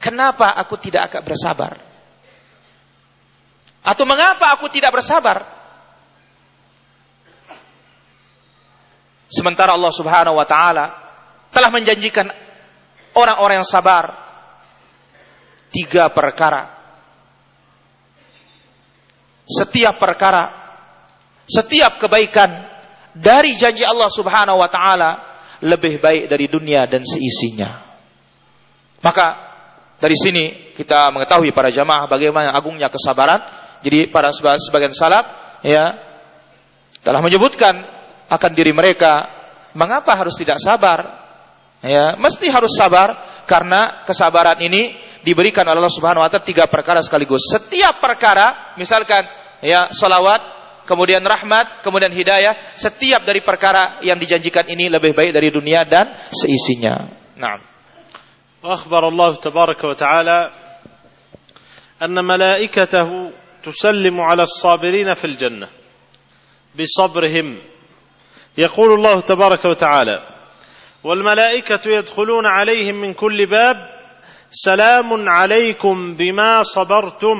Kenapa aku tidak akan bersabar? Atau mengapa aku tidak bersabar? Sementara Allah Subhanahu wa taala telah menjanjikan orang-orang yang sabar tiga perkara setiap perkara, setiap kebaikan dari janji Allah Subhanahu wa taala lebih baik dari dunia dan seisinya. Maka dari sini kita mengetahui para jamaah bagaimana agungnya kesabaran. Jadi para sebagian salaf ya telah menyebutkan akan diri mereka mengapa harus tidak sabar? Ya, mesti harus sabar karena kesabaran ini diberikan oleh Allah Subhanahu wa taala tiga perkara sekaligus. Setiap perkara, misalkan ya salawat, kemudian rahmat, kemudian hidayah, setiap dari perkara yang dijanjikan ini lebih baik dari dunia dan seisinya. Naam. وأخبر الله تبارك وتعالى أن ملائكته تسلم على الصابرين في الجنة بصبرهم يقول الله تبارك وتعالى والملائكة يدخلون عليهم من كل باب سلام عليكم بما صبرتم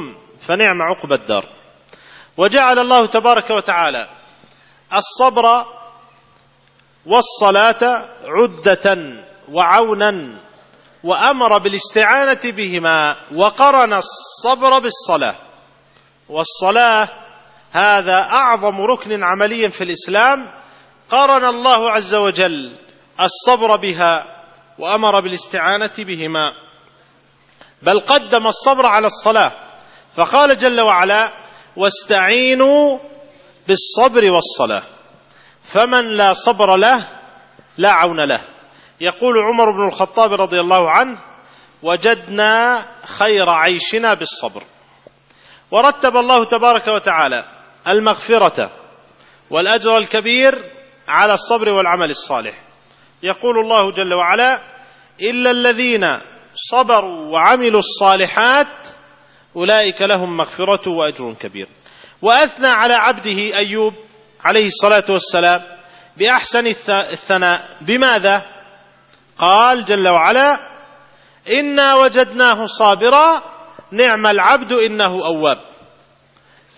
فنعم عقب الدار وجعل الله تبارك وتعالى الصبر والصلاة عدة وعونا وأمر بالاستعانة بهما وقرن الصبر بالصلاة. والصلاة هذا أعظم ركن عملي في الإسلام. قرن الله عز وجل الصبر بها وأمر بالاستعانة بهما. بل قدم الصبر على الصلاة. فقال جل وعلا واستعينوا بالصبر والصلاة. فمن لا صبر له لا عون له. يقول عمر بن الخطاب رضي الله عنه وجدنا خير عيشنا بالصبر. ورتب الله تبارك وتعالى المغفرة والأجر الكبير على الصبر والعمل الصالح. يقول الله جل وعلا إلا الذين صبروا وعملوا الصالحات أولئك لهم مغفرة وأجر كبير. وأثنى على عبده أيوب عليه الصلاة والسلام بأحسن الثناء. بماذا؟ قال جل وعلا إنا وجدناه صابرا نعم العبد إنه أواب.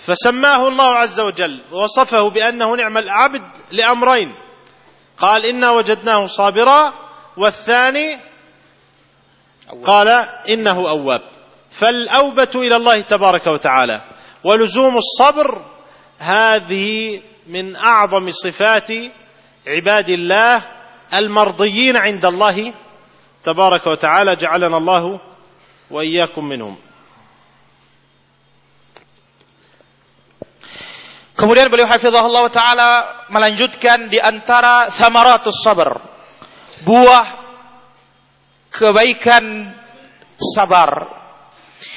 فسماه الله عز وجل ووصفه بأنه نعم العبد لأمرين. قال إنا وجدناه صابرا والثاني قال إنه أواب. فالأوبة إلى الله تبارك وتعالى ولزوم الصبر هذه من أعظم صفات عباد الله المرضيين عند الله تبارك وتعالى جعلنا الله وإياكم منهم Kemudian beliau hafizahullah taala melanjutkan di antara thamaratus sabar. Buah kebaikan sabar.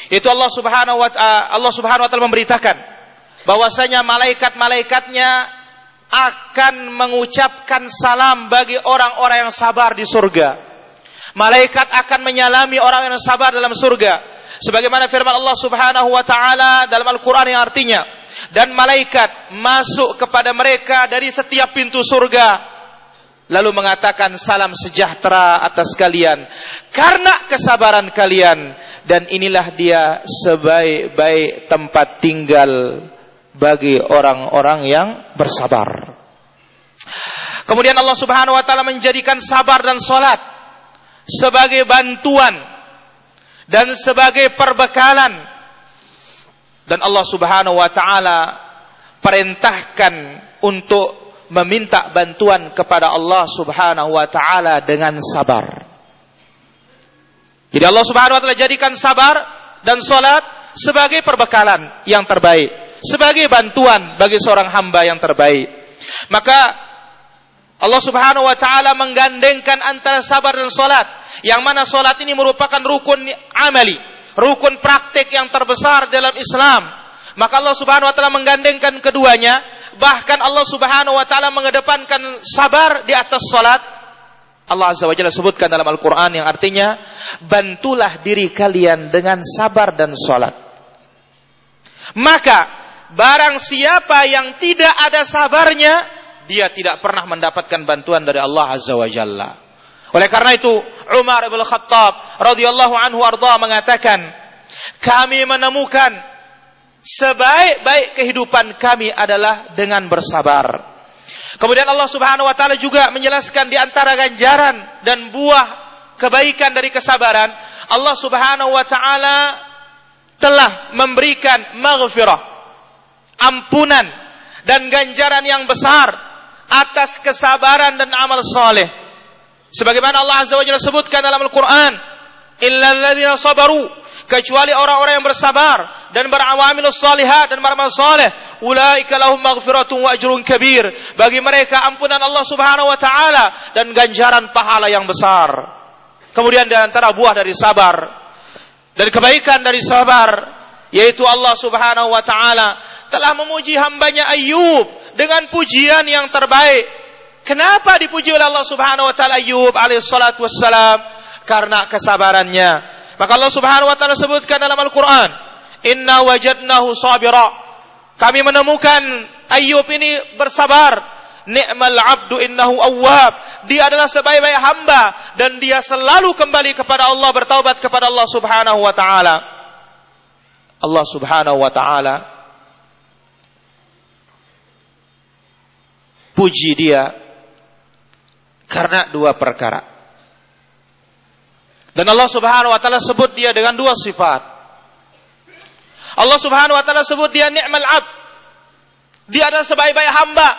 Itu Allah Subhanahu wa taala Allah Subhanahu wa taala memberitakan bahwasanya malaikat-malaikatnya akan mengucapkan salam bagi orang-orang yang sabar di surga. Malaikat akan menyalami orang yang sabar dalam surga. Sebagaimana firman Allah Subhanahu wa taala dalam Al-Qur'an yang artinya dan malaikat masuk kepada mereka dari setiap pintu surga lalu mengatakan salam sejahtera atas kalian karena kesabaran kalian dan inilah dia sebaik-baik tempat tinggal bagi orang-orang yang bersabar. Kemudian Allah Subhanahu wa taala menjadikan sabar dan salat sebagai bantuan dan sebagai perbekalan dan Allah Subhanahu wa taala perintahkan untuk meminta bantuan kepada Allah Subhanahu wa taala dengan sabar. Jadi Allah Subhanahu wa taala jadikan sabar dan salat sebagai perbekalan yang terbaik, sebagai bantuan bagi seorang hamba yang terbaik. Maka Allah Subhanahu wa taala menggandengkan antara sabar dan salat yang mana solat ini merupakan rukun amali, rukun praktik yang terbesar dalam Islam. Maka Allah Subhanahu wa taala menggandengkan keduanya, bahkan Allah Subhanahu wa taala mengedepankan sabar di atas solat. Allah Azza wa Jalla sebutkan dalam Al-Qur'an yang artinya bantulah diri kalian dengan sabar dan solat. Maka barang siapa yang tidak ada sabarnya, dia tidak pernah mendapatkan bantuan dari Allah Azza wa Jalla. Oleh karena itu, Umar bin Khattab radhiyallahu anhu arda mengatakan, kami menemukan sebaik-baik kehidupan kami adalah dengan bersabar. Kemudian Allah Subhanahu wa taala juga menjelaskan di antara ganjaran dan buah kebaikan dari kesabaran, Allah Subhanahu wa taala telah memberikan maghfirah, ampunan dan ganjaran yang besar atas kesabaran dan amal soleh. Sebagaimana Allah Azza wa Jalla sebutkan dalam Al-Quran, illa alladzina sabaru, kecuali orang-orang yang bersabar dan berawamilus salihat dan beramal saleh, ulaika lahum maghfiratun wa ajrun kabir. Bagi mereka ampunan Allah Subhanahu wa taala dan ganjaran pahala yang besar. Kemudian di antara buah dari sabar dan kebaikan dari sabar yaitu Allah Subhanahu wa taala telah memuji hambanya Ayub dengan pujian yang terbaik Kenapa dipuji oleh Allah Subhanahu wa taala Ayub alaihissalatu wassalam? Karena kesabarannya. Maka Allah Subhanahu wa taala sebutkan dalam Al-Qur'an, "Inna wajadnahu sabira." Kami menemukan Ayub ini bersabar. Ni'mal 'abdu innahu awwab. Dia adalah sebaik-baik hamba dan dia selalu kembali kepada Allah bertaubat kepada Allah Subhanahu wa taala. Allah Subhanahu wa taala puji dia karena dua perkara. Dan Allah Subhanahu wa taala sebut dia dengan dua sifat. Allah Subhanahu wa taala sebut dia ni'mal abd. Dia adalah sebaik-baik hamba.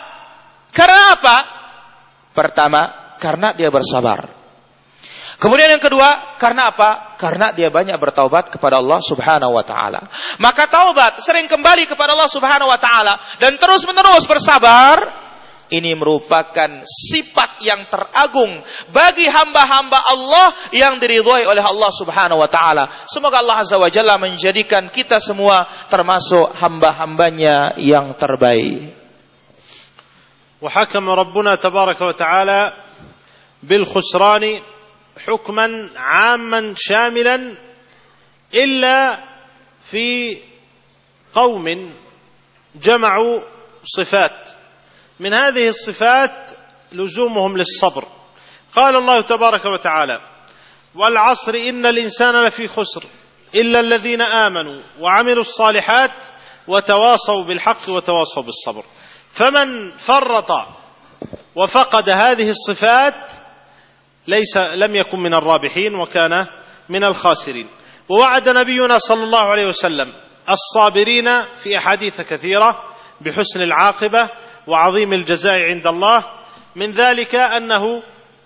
Karena apa? Pertama, karena dia bersabar. Kemudian yang kedua, karena apa? Karena dia banyak bertaubat kepada Allah Subhanahu wa taala. Maka taubat sering kembali kepada Allah Subhanahu wa taala dan terus-menerus bersabar ini merupakan sifat yang teragung bagi hamba-hamba Allah yang diridhoi oleh Allah Subhanahu wa taala. Semoga Allah Azza wa Jalla menjadikan kita semua termasuk hamba-hambanya yang terbaik. وحكم ربنا تبارك وتعالى بالخسران حكما عاما شاملا إلا في قوم جمعوا صفات من هذه الصفات لزومهم للصبر. قال الله تبارك وتعالى والعصر إن الإنسان لفي خسر إلا الذين آمنوا وعملوا الصالحات وتواصوا بالحق وتواصوا بالصبر. فمن فرط وفقد هذه الصفات ليس لم يكن من الرابحين وكان من الخاسرين. ووعد نبينا صلى الله عليه وسلم الصابرين في أحاديث كثيرة بحسن العاقبة وعظيم الجزاء عند الله. من ذلك أنه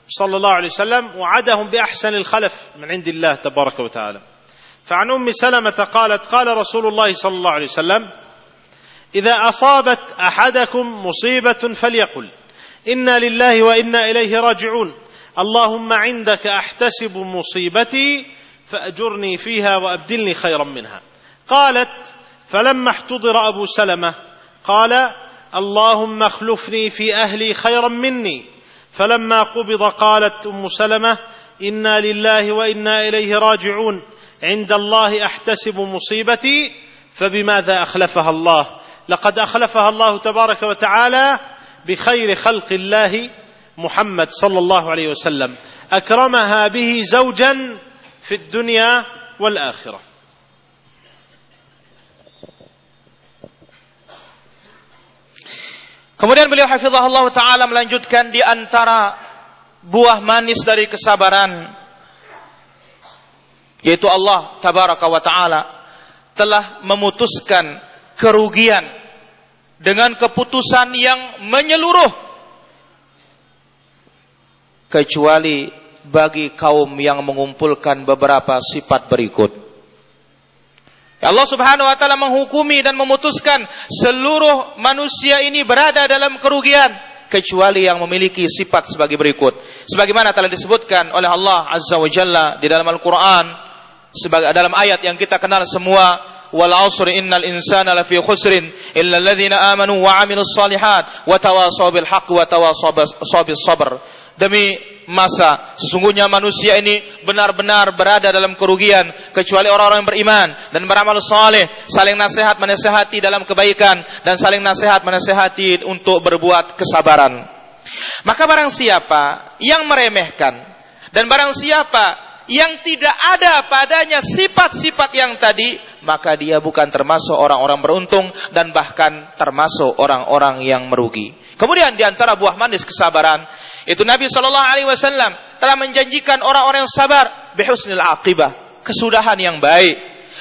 صلى الله عليه وسلم وعدهم بأحسن الخلف من عند الله تبارك وتعالى. فعن أم سلمة قالت قال رسول الله صلى الله عليه وسلم إذا أصابت أحدكم مصيبة فليقل إنا لله وإنا إليه راجعون اللهم عندك أحتسب مصيبتي فأجرني فيها وأبدلني خيرا منها. قالت فلما احتضر أبو سلمة قال اللهم اخلفني في أهلي خيرا مني. فلما قبض قالت أم سلمة إنا لله وإنا إليه راجعون. عند الله أحتسب مصيبتي فبماذا أخلفها الله؟ لقد أخلفها الله تبارك وتعالى بخير خلق الله محمد صلى الله عليه وسلم. أكرمها به زوجا في الدنيا والآخرة. Kemudian beliau hafizahullah taala melanjutkan di antara buah manis dari kesabaran yaitu Allah tabaraka wa taala telah memutuskan kerugian dengan keputusan yang menyeluruh kecuali bagi kaum yang mengumpulkan beberapa sifat berikut Allah Subhanahu wa taala menghukumi dan memutuskan seluruh manusia ini berada dalam kerugian kecuali yang memiliki sifat sebagai berikut. Sebagaimana telah disebutkan oleh Allah Azza wa Jalla di dalam Al-Qur'an sebagai dalam ayat yang kita kenal semua wal asr innal insana lafi khusrin illa alladhina amanu wa amilus salihat wa tawasaw bil haqq wa tawasaw bis sabr. Demi masa sesungguhnya manusia ini benar-benar berada dalam kerugian kecuali orang-orang yang beriman dan beramal saleh saling nasihat menasehati dalam kebaikan dan saling nasihat menasehati untuk berbuat kesabaran. Maka barang siapa yang meremehkan dan barang siapa yang tidak ada padanya sifat-sifat yang tadi maka dia bukan termasuk orang-orang beruntung dan bahkan termasuk orang-orang yang merugi kemudian di antara buah manis kesabaran itu Nabi Shallallahu Alaihi Wasallam telah menjanjikan orang-orang yang sabar bihusnil akibah, kesudahan yang baik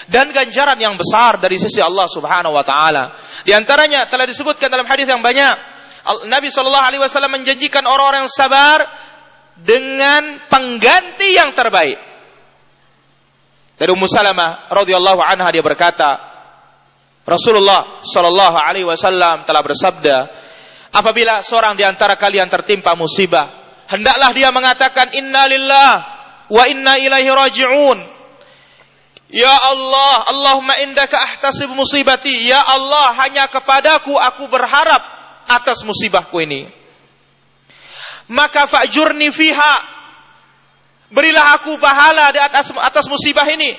dan ganjaran yang besar dari sisi Allah Subhanahu Wa Taala. Di antaranya telah disebutkan dalam hadis yang banyak. Nabi Shallallahu Alaihi Wasallam menjanjikan orang-orang yang sabar dengan pengganti yang terbaik. Dari Ummu Salamah radhiyallahu anha dia berkata, Rasulullah Shallallahu Alaihi Wasallam telah bersabda, Apabila seorang di antara kalian tertimpa musibah, hendaklah dia mengatakan innalillah wa inna ilaihi raji'un. Ya Allah, Allahumma indaka ahtasib musibati. Ya Allah, hanya kepadaku aku berharap atas musibahku ini. Maka fa'jurni fiha. Berilah aku pahala di atas atas musibah ini.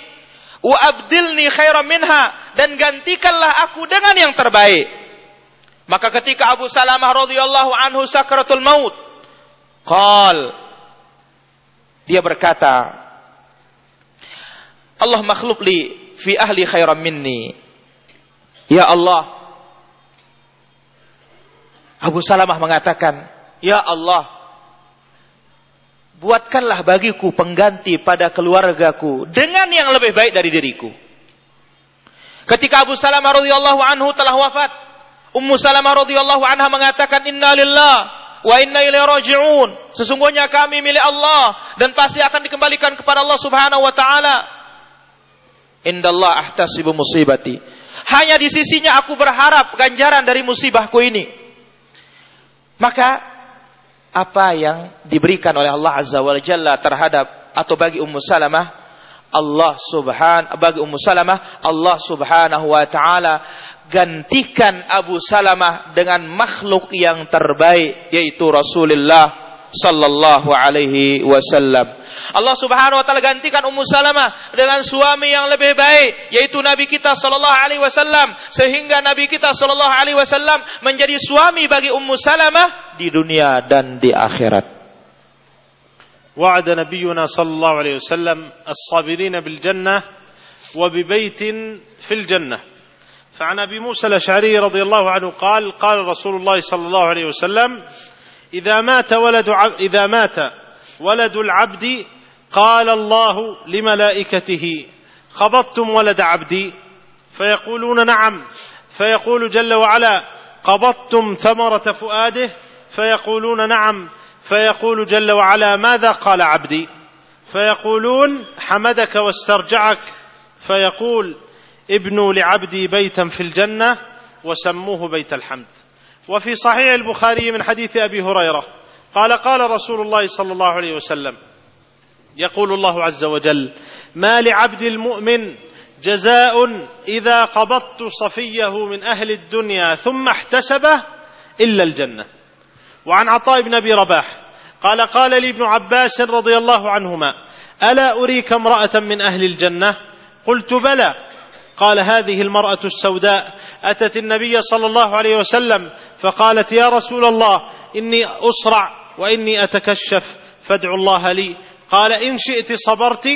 Wa abdilni khairan minha dan gantikanlah aku dengan yang terbaik. Maka ketika Abu Salamah radhiyallahu anhu sakratul maut, qal dia berkata, Allah makhluk li fi ahli khairan minni. Ya Allah. Abu Salamah mengatakan, Ya Allah, buatkanlah bagiku pengganti pada keluargaku dengan yang lebih baik dari diriku. Ketika Abu Salamah radhiyallahu anhu telah wafat, Ummu Salamah radhiyallahu anha mengatakan inna lillah wa inna ilaihi raji'un. Sesungguhnya kami milik Allah dan pasti akan dikembalikan kepada Allah Subhanahu wa taala. Indallah ahtasibu musibati. Hanya di sisinya aku berharap ganjaran dari musibahku ini. Maka apa yang diberikan oleh Allah Azza wa Jalla terhadap atau bagi Ummu Salamah Allah subhan bagi Ummu Salamah Allah Subhanahu wa taala gantikan Abu Salamah dengan makhluk yang terbaik yaitu Rasulullah sallallahu alaihi wasallam. Allah Subhanahu wa taala gantikan Ummu Salamah dengan suami yang lebih baik yaitu Nabi kita sallallahu alaihi wasallam sehingga Nabi kita sallallahu alaihi wasallam menjadi suami bagi Ummu Salamah di dunia dan di akhirat. وعد نبينا صلى الله عليه وسلم الصابرين بالجنة وببيت في الجنة فعن ابي موسى الاشعري رضي الله عنه قال قال رسول الله صلى الله عليه وسلم إذا مات ولد إذا مات ولد العبد قال الله لملائكته قبضتم ولد عبدي؟ فيقولون نعم. فيقول جل وعلا قبضتم ثمرة فؤاده؟ فيقولون نعم. فيقول جل وعلا ماذا قال عبدي؟ فيقولون حمدك واسترجعك. فيقول ابنوا لعبدي بيتا في الجنة وسموه بيت الحمد. وفي صحيح البخاري من حديث أبي هريرة قال قال رسول الله صلى الله عليه وسلم يقول الله عز وجل ما لعبد المؤمن جزاء إذا قبضت صفيه من أهل الدنيا ثم احتسبه إلا الجنة. وعن عطاء بن أبي رباح قال قال لي ابن عباس رضي الله عنهما ألا أريك امرأة من أهل الجنة؟ قلت بلى قال هذه المرأة السوداء أتت النبي صلى الله عليه وسلم فقالت يا رسول الله إني أسرع وإني أتكشف فادعوا الله لي. قال إن شئت صبرت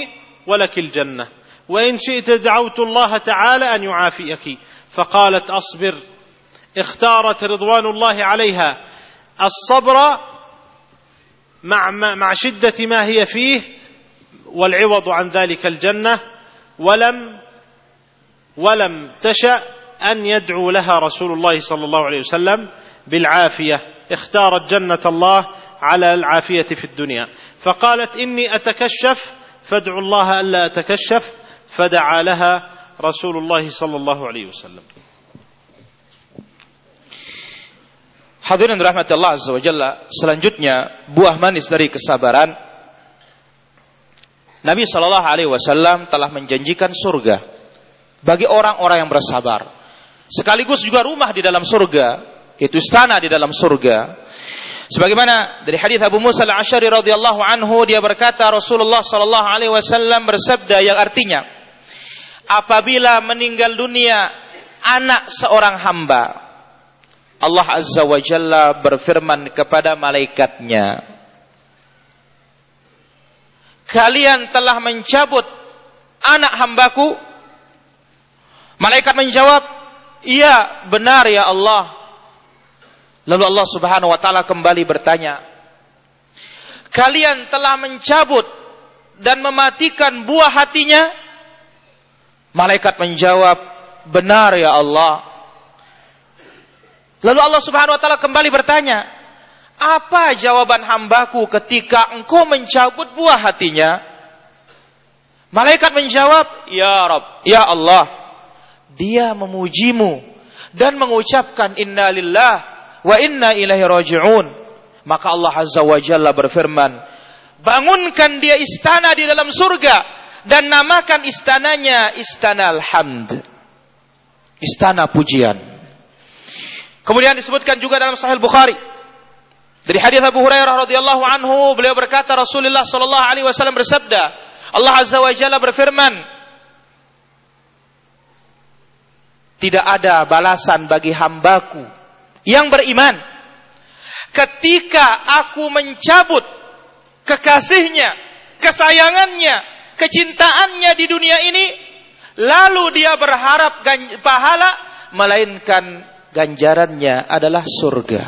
ولك الجنة وإن شئت دعوت الله تعالى أن يعافيك. فقالت أصبر. اختارت رضوان الله عليها. الصبر مع, مع شدة ما هي فيه والعوض عن ذلك الجنة ولم ولم تشأ أن يدعو لها رسول الله صلى الله عليه وسلم بالعافية. اختارت جنة الله على العافية في الدنيا. فقالت إني أتكشف فادعوا الله ألا أتكشف. فدعا لها رسول الله صلى الله عليه وسلم. Hadirin rahmat Allah Azza wa Jalla, selanjutnya buah manis dari kesabaran. Nabi Shallallahu Alaihi Wasallam telah menjanjikan surga. Bagi orang-orang yang bersabar. Sekaligus juga rumah di dalam surga, itu istana di dalam surga. Sebagaimana dari hadis Abu Musa al-Asy'ari radhiyallahu anhu dia berkata Rasulullah sallallahu alaihi wasallam bersabda yang artinya apabila meninggal dunia anak seorang hamba Allah Azza wa Jalla berfirman kepada malaikatnya, Kalian telah mencabut anak hambaku? Malaikat menjawab, Iya, benar ya Allah. Lalu Allah Subhanahu wa taala kembali bertanya, Kalian telah mencabut dan mematikan buah hatinya? Malaikat menjawab, Benar ya Allah. Lalu Allah Subhanahu wa taala kembali bertanya, "Apa jawaban hambaku ketika engkau mencabut buah hatinya?" Malaikat menjawab, "Ya Rob, ya Allah, dia memujimu dan mengucapkan inna lillah wa inna ilaihi raji'un." Maka Allah Azza wa Jalla berfirman, "Bangunkan dia istana di dalam surga dan namakan istananya Istana Alhamd." Istana pujian. Kemudian disebutkan juga dalam Sahih Bukhari dari hadis Abu Hurairah radhiyallahu anhu beliau berkata Rasulullah sallallahu alaihi wasallam bersabda Allah azza wa jalla berfirman Tidak ada balasan bagi hambaku yang beriman ketika aku mencabut kekasihnya, kesayangannya, kecintaannya di dunia ini lalu dia berharap pahala melainkan ganjarannya adalah surga.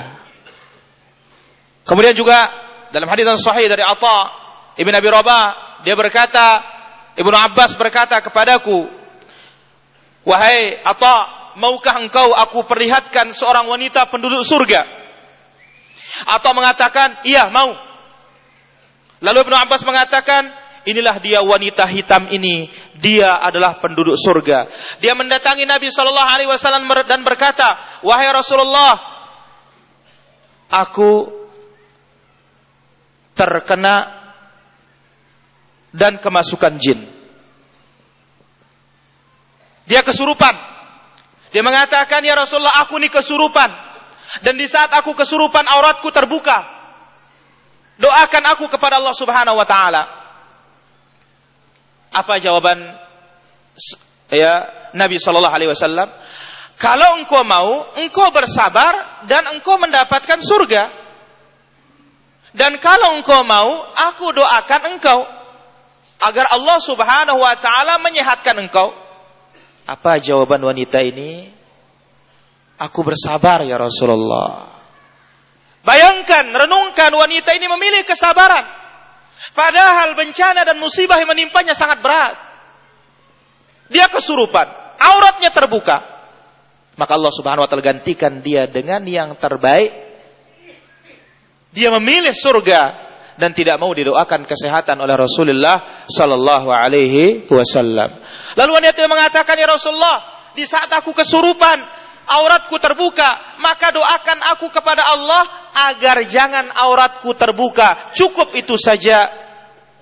Kemudian juga dalam hadis sahih dari Atha Ibn Abi Rabah dia berkata Ibnu Abbas berkata kepadaku wahai Atha maukah engkau aku perlihatkan seorang wanita penduduk surga atau mengatakan iya mau lalu Ibnu Abbas mengatakan inilah dia wanita hitam ini, dia adalah penduduk surga. Dia mendatangi Nabi Wasallam dan berkata, wahai Rasulullah, aku terkena dan kemasukan jin. Dia kesurupan. Dia mengatakan, ya Rasulullah, aku ini kesurupan. Dan di saat aku kesurupan, auratku terbuka. Doakan aku kepada Allah Subhanahu wa taala. Apa jawaban ya Nabi Shallallahu Alaihi Wasallam? Kalau engkau mau, engkau bersabar dan engkau mendapatkan surga. Dan kalau engkau mau, aku doakan engkau agar Allah Subhanahu wa taala menyehatkan engkau. Apa jawaban wanita ini? Aku bersabar ya Rasulullah. Bayangkan, renungkan wanita ini memilih kesabaran. Padahal bencana dan musibah yang menimpanya sangat berat. Dia kesurupan, auratnya terbuka. Maka Allah Subhanahu wa taala gantikan dia dengan yang terbaik. Dia memilih surga dan tidak mau didoakan kesehatan oleh Rasulullah sallallahu alaihi wasallam. Lalu wanita mengatakan, "Ya Rasulullah, di saat aku kesurupan, auratku terbuka, maka doakan aku kepada Allah agar jangan auratku terbuka. Cukup itu saja,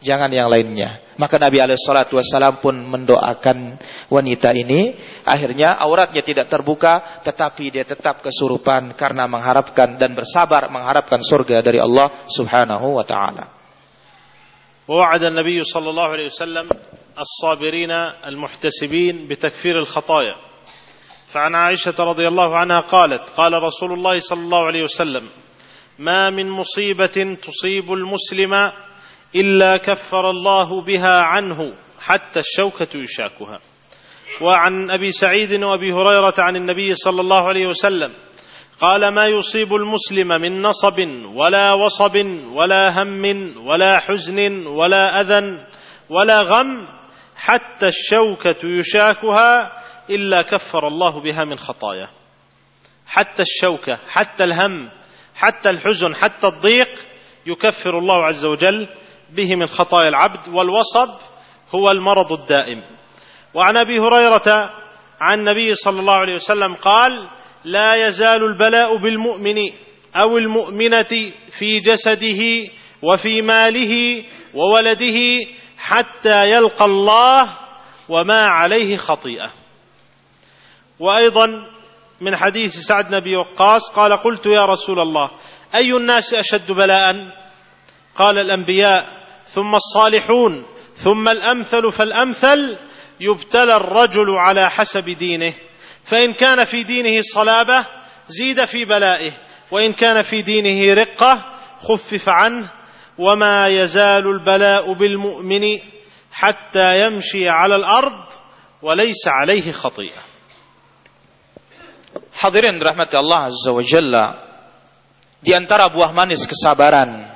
jangan yang lainnya. Maka Nabi Alaihissalam pun mendoakan wanita ini. Akhirnya auratnya tidak terbuka, tetapi dia tetap kesurupan karena mengharapkan dan bersabar mengharapkan surga dari Allah Subhanahu wa taala. ووعد النبي صلى الله عليه وسلم الصابرين المحتسبين بتكفير الخطايا فعن عائشه رضي الله عنها قالت قال رسول الله صلى الله عليه وسلم ما من مصيبه تصيب المسلم إلا كفر الله بها عنه حتى الشوكة يشاكها. وعن أبي سعيد وأبي هريرة عن النبي صلى الله عليه وسلم قال ما يصيب المسلم من نصب ولا وصب ولا هم ولا حزن ولا أذى ولا غم حتى الشوكة يشاكها إلا كفر الله بها من خطاياه. حتى الشوكة حتى الهم حتى الحزن حتى الضيق يكفر الله عز وجل به من خطايا العبد والوصب هو المرض الدائم. وعن أبي هريرة عن النبي صلى الله عليه وسلم قال لا يزال البلاء بالمؤمن أو المؤمنة في جسده وفي ماله وولده حتى يلقى الله وما عليه خطيئة. وأيضا من حديث سعد بن وقاص قال قلت يا رسول الله أي الناس أشد بلاء؟ قال الأنبياء ثم الصالحون ثم الأمثل فالأمثل يبتلى الرجل على حسب دينه. فإن كان في دينه صلابة زيد في بلائه. وإن كان في دينه رقة خفف عنه. وما يزال البلاء بالمؤمن حتى يمشي على الأرض وليس عليه خطيئة. Hadirin rahmati Allah Azza wa Jalla di antara buah manis kesabaran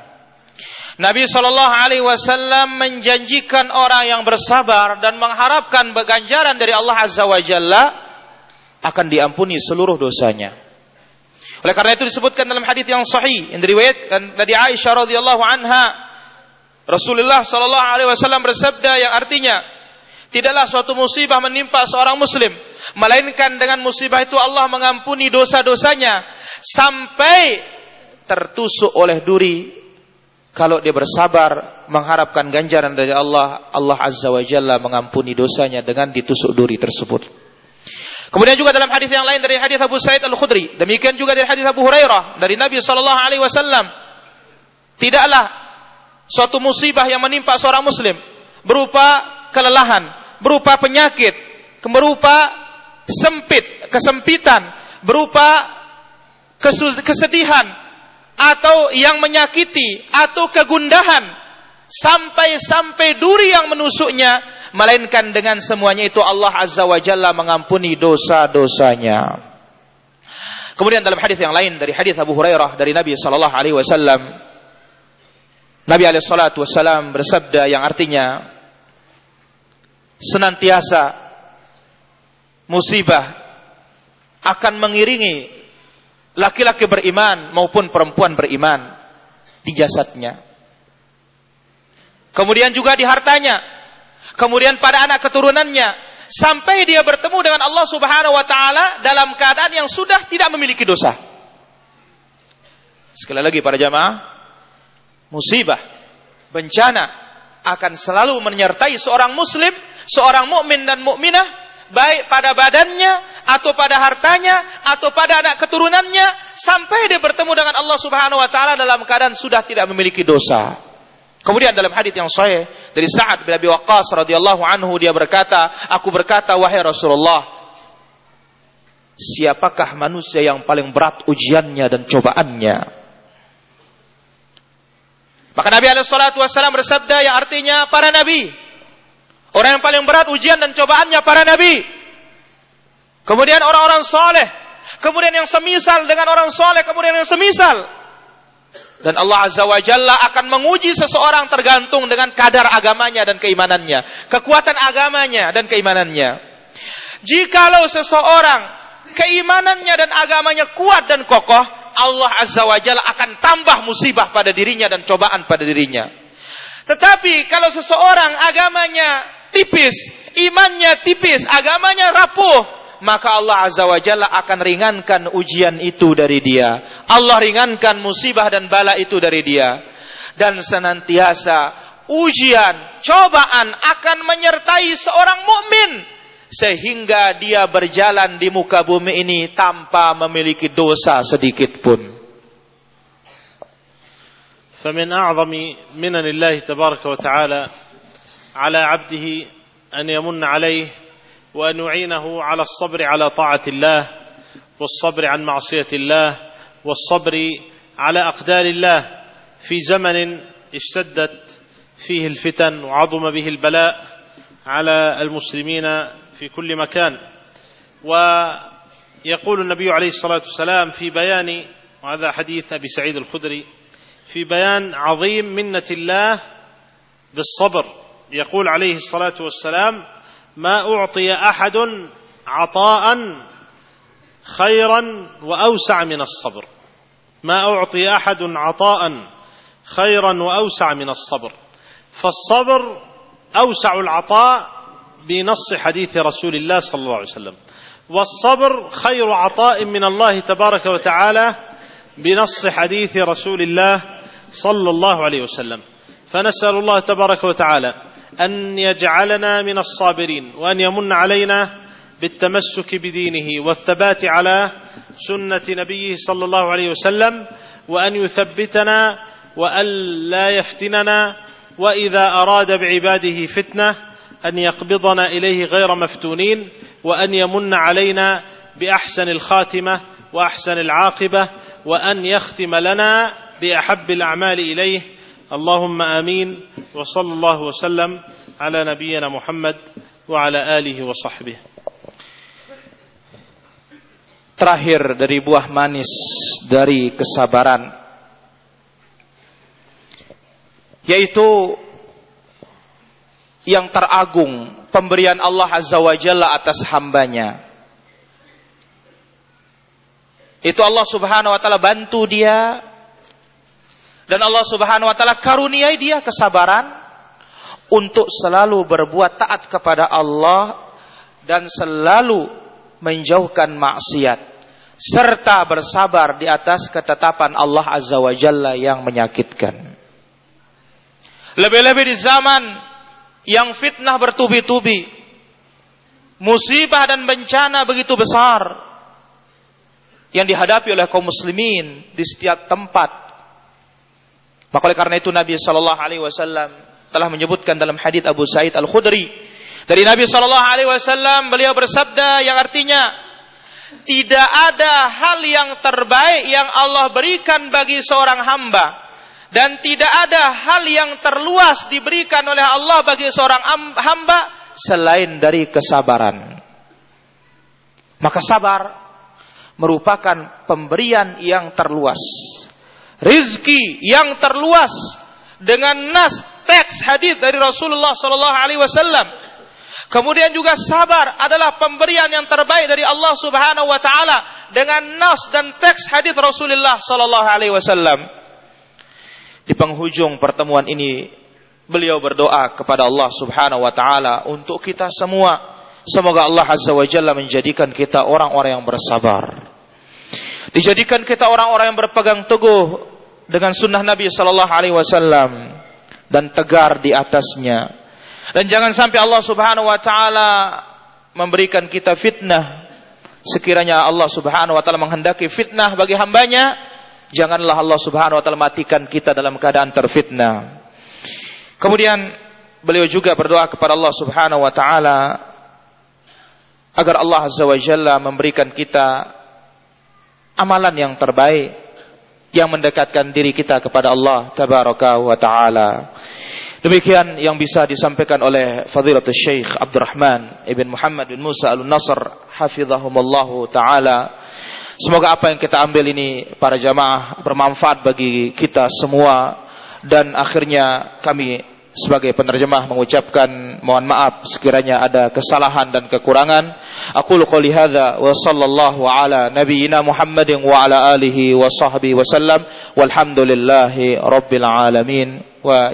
Nabi Shallallahu Alaihi Wasallam menjanjikan orang yang bersabar dan mengharapkan ganjaran dari Allah Azza wa Jalla akan diampuni seluruh dosanya. Oleh karena itu disebutkan dalam hadis yang sahih yang diriwayatkan dari Aisyah radhiyallahu anha Rasulullah Shallallahu alaihi wasallam bersabda yang artinya tidaklah suatu musibah menimpa seorang muslim melainkan dengan musibah itu Allah mengampuni dosa-dosanya sampai tertusuk oleh duri kalau dia bersabar mengharapkan ganjaran dari Allah, Allah Azza wa Jalla mengampuni dosanya dengan ditusuk duri tersebut. Kemudian juga dalam hadis yang lain dari hadis Abu Sa'id Al-Khudri, demikian juga dari hadis Abu Hurairah dari Nabi sallallahu alaihi wasallam, tidaklah suatu musibah yang menimpa seorang muslim berupa kelelahan, berupa penyakit, berupa sempit, kesempitan, berupa kesedihan, atau yang menyakiti atau kegundahan sampai-sampai duri yang menusuknya melainkan dengan semuanya itu Allah Azza wa Jalla mengampuni dosa-dosanya. Kemudian dalam hadis yang lain dari hadis Abu Hurairah dari Nabi sallallahu alaihi wasallam Nabi alaihi salatu wasallam bersabda yang artinya senantiasa musibah akan mengiringi laki-laki beriman maupun perempuan beriman di jasadnya. Kemudian juga di hartanya. Kemudian pada anak keturunannya sampai dia bertemu dengan Allah Subhanahu wa taala dalam keadaan yang sudah tidak memiliki dosa. Sekali lagi para jamaah, musibah, bencana akan selalu menyertai seorang muslim, seorang mukmin dan mukminah baik pada badannya atau pada hartanya atau pada anak keturunannya sampai dia bertemu dengan Allah Subhanahu wa taala dalam keadaan sudah tidak memiliki dosa. Kemudian dalam hadis yang sahih dari Sa'ad bin Abi Waqqas radhiyallahu anhu dia berkata, aku berkata wahai Rasulullah, siapakah manusia yang paling berat ujiannya dan cobaannya? Maka Nabi alaihi salatu wasallam bersabda yang artinya para nabi Orang yang paling berat ujian dan cobaannya para nabi. Kemudian orang-orang soleh. Kemudian yang semisal dengan orang soleh. Kemudian yang semisal. Dan Allah Azza wa Jalla akan menguji seseorang tergantung dengan kadar agamanya dan keimanannya. Kekuatan agamanya dan keimanannya. Jikalau seseorang keimanannya dan agamanya kuat dan kokoh, Allah Azza wa Jalla akan tambah musibah pada dirinya dan cobaan pada dirinya. Tetapi kalau seseorang agamanya tipis, imannya tipis, agamanya rapuh, maka Allah Azza wa Jalla akan ringankan ujian itu dari dia. Allah ringankan musibah dan bala itu dari dia. Dan senantiasa ujian, cobaan akan menyertai seorang mukmin sehingga dia berjalan di muka bumi ini tanpa memiliki dosa sedikit pun. فمن أعظم منن الله تبارك وتعالى على عبده أن يمن عليه وأن يعينه على الصبر على طاعة الله والصبر عن معصية الله والصبر على أقدار الله في زمن اشتدت فيه الفتن وعظم به البلاء على المسلمين في كل مكان. ويقول النبي عليه الصلاة والسلام في بيان وهذا حديث أبي سعيد الخدري في بيان عظيم منة الله بالصبر. يقول عليه الصلاة والسلام ما أعطي أحد عطاء خيرا وأوسع من الصبر. ما أعطي أحد عطاء خيرا وأوسع من الصبر. فالصبر أوسع العطاء بنص حديث رسول الله صلى الله عليه وسلم. والصبر خير عطاء من الله تبارك وتعالى بنص حديث رسول الله صلى الله عليه وسلم. فنسأل الله تبارك وتعالى أن يجعلنا من الصابرين وأن يمن علينا بالتمسك بدينه والثبات على سنة نبيه صلى الله عليه وسلم وأن يثبتنا وأن لا يفتننا وإذا أراد بعباده فتنة أن يقبضنا إليه غير مفتونين وأن يمن علينا بأحسن الخاتمة وأحسن العاقبة وأن يختم لنا بأحب الأعمال إليه اللهم آمين وصلى الله وسلم على نبينا محمد وعلى آله وصحبه Terakhir dari buah manis dari kesabaran yaitu yang teragung pemberian Allah Azza wa Jalla atas hambanya. Itu Allah Subhanahu wa taala bantu dia dan Allah Subhanahu wa taala karuniai dia kesabaran untuk selalu berbuat taat kepada Allah dan selalu menjauhkan maksiat serta bersabar di atas ketetapan Allah Azza wa Jalla yang menyakitkan. Lebih-lebih di zaman yang fitnah bertubi-tubi, musibah dan bencana begitu besar yang dihadapi oleh kaum muslimin di setiap tempat maka oleh karena itu Nabi Shallallahu Alaihi Wasallam telah menyebutkan dalam hadits Abu Sa'id Al Khudri dari Nabi Shallallahu Alaihi Wasallam beliau bersabda yang artinya tidak ada hal yang terbaik yang Allah berikan bagi seorang hamba dan tidak ada hal yang terluas diberikan oleh Allah bagi seorang hamba selain dari kesabaran. Maka sabar merupakan pemberian yang terluas rizki yang terluas dengan nas teks hadis dari Rasulullah Sallallahu Alaihi Wasallam. Kemudian juga sabar adalah pemberian yang terbaik dari Allah Subhanahu wa taala dengan nas dan teks hadis Rasulullah sallallahu alaihi wasallam. Di penghujung pertemuan ini beliau berdoa kepada Allah Subhanahu wa taala untuk kita semua. Semoga Allah Azza wa Jalla menjadikan kita orang-orang yang bersabar. Dijadikan kita orang-orang yang berpegang teguh dengan sunnah Nabi Sallallahu Alaihi Wasallam dan tegar di atasnya. Dan jangan sampai Allah Subhanahu Wa Taala memberikan kita fitnah. Sekiranya Allah Subhanahu Wa Taala menghendaki fitnah bagi hambanya, janganlah Allah Subhanahu Wa Taala matikan kita dalam keadaan terfitnah. Kemudian beliau juga berdoa kepada Allah Subhanahu Wa Taala agar Allah Azza wa Jalla memberikan kita amalan yang terbaik yang mendekatkan diri kita kepada Allah tabaraka wa taala. Demikian yang bisa disampaikan oleh Fadilatul Syekh Abdurrahman Ibn Muhammad bin Musa Al-Nasr hafizahumullahu taala. Semoga apa yang kita ambil ini para jamaah bermanfaat bagi kita semua dan akhirnya kami sebagai penerjemah mengucapkan mohon maaf sekiranya ada kesalahan dan kekurangan. Aku qouli hadza wa sallallahu ala nabiyyina Muhammadin wa ala alihi wa sahbihi wasallam walhamdulillahi rabbil alamin wa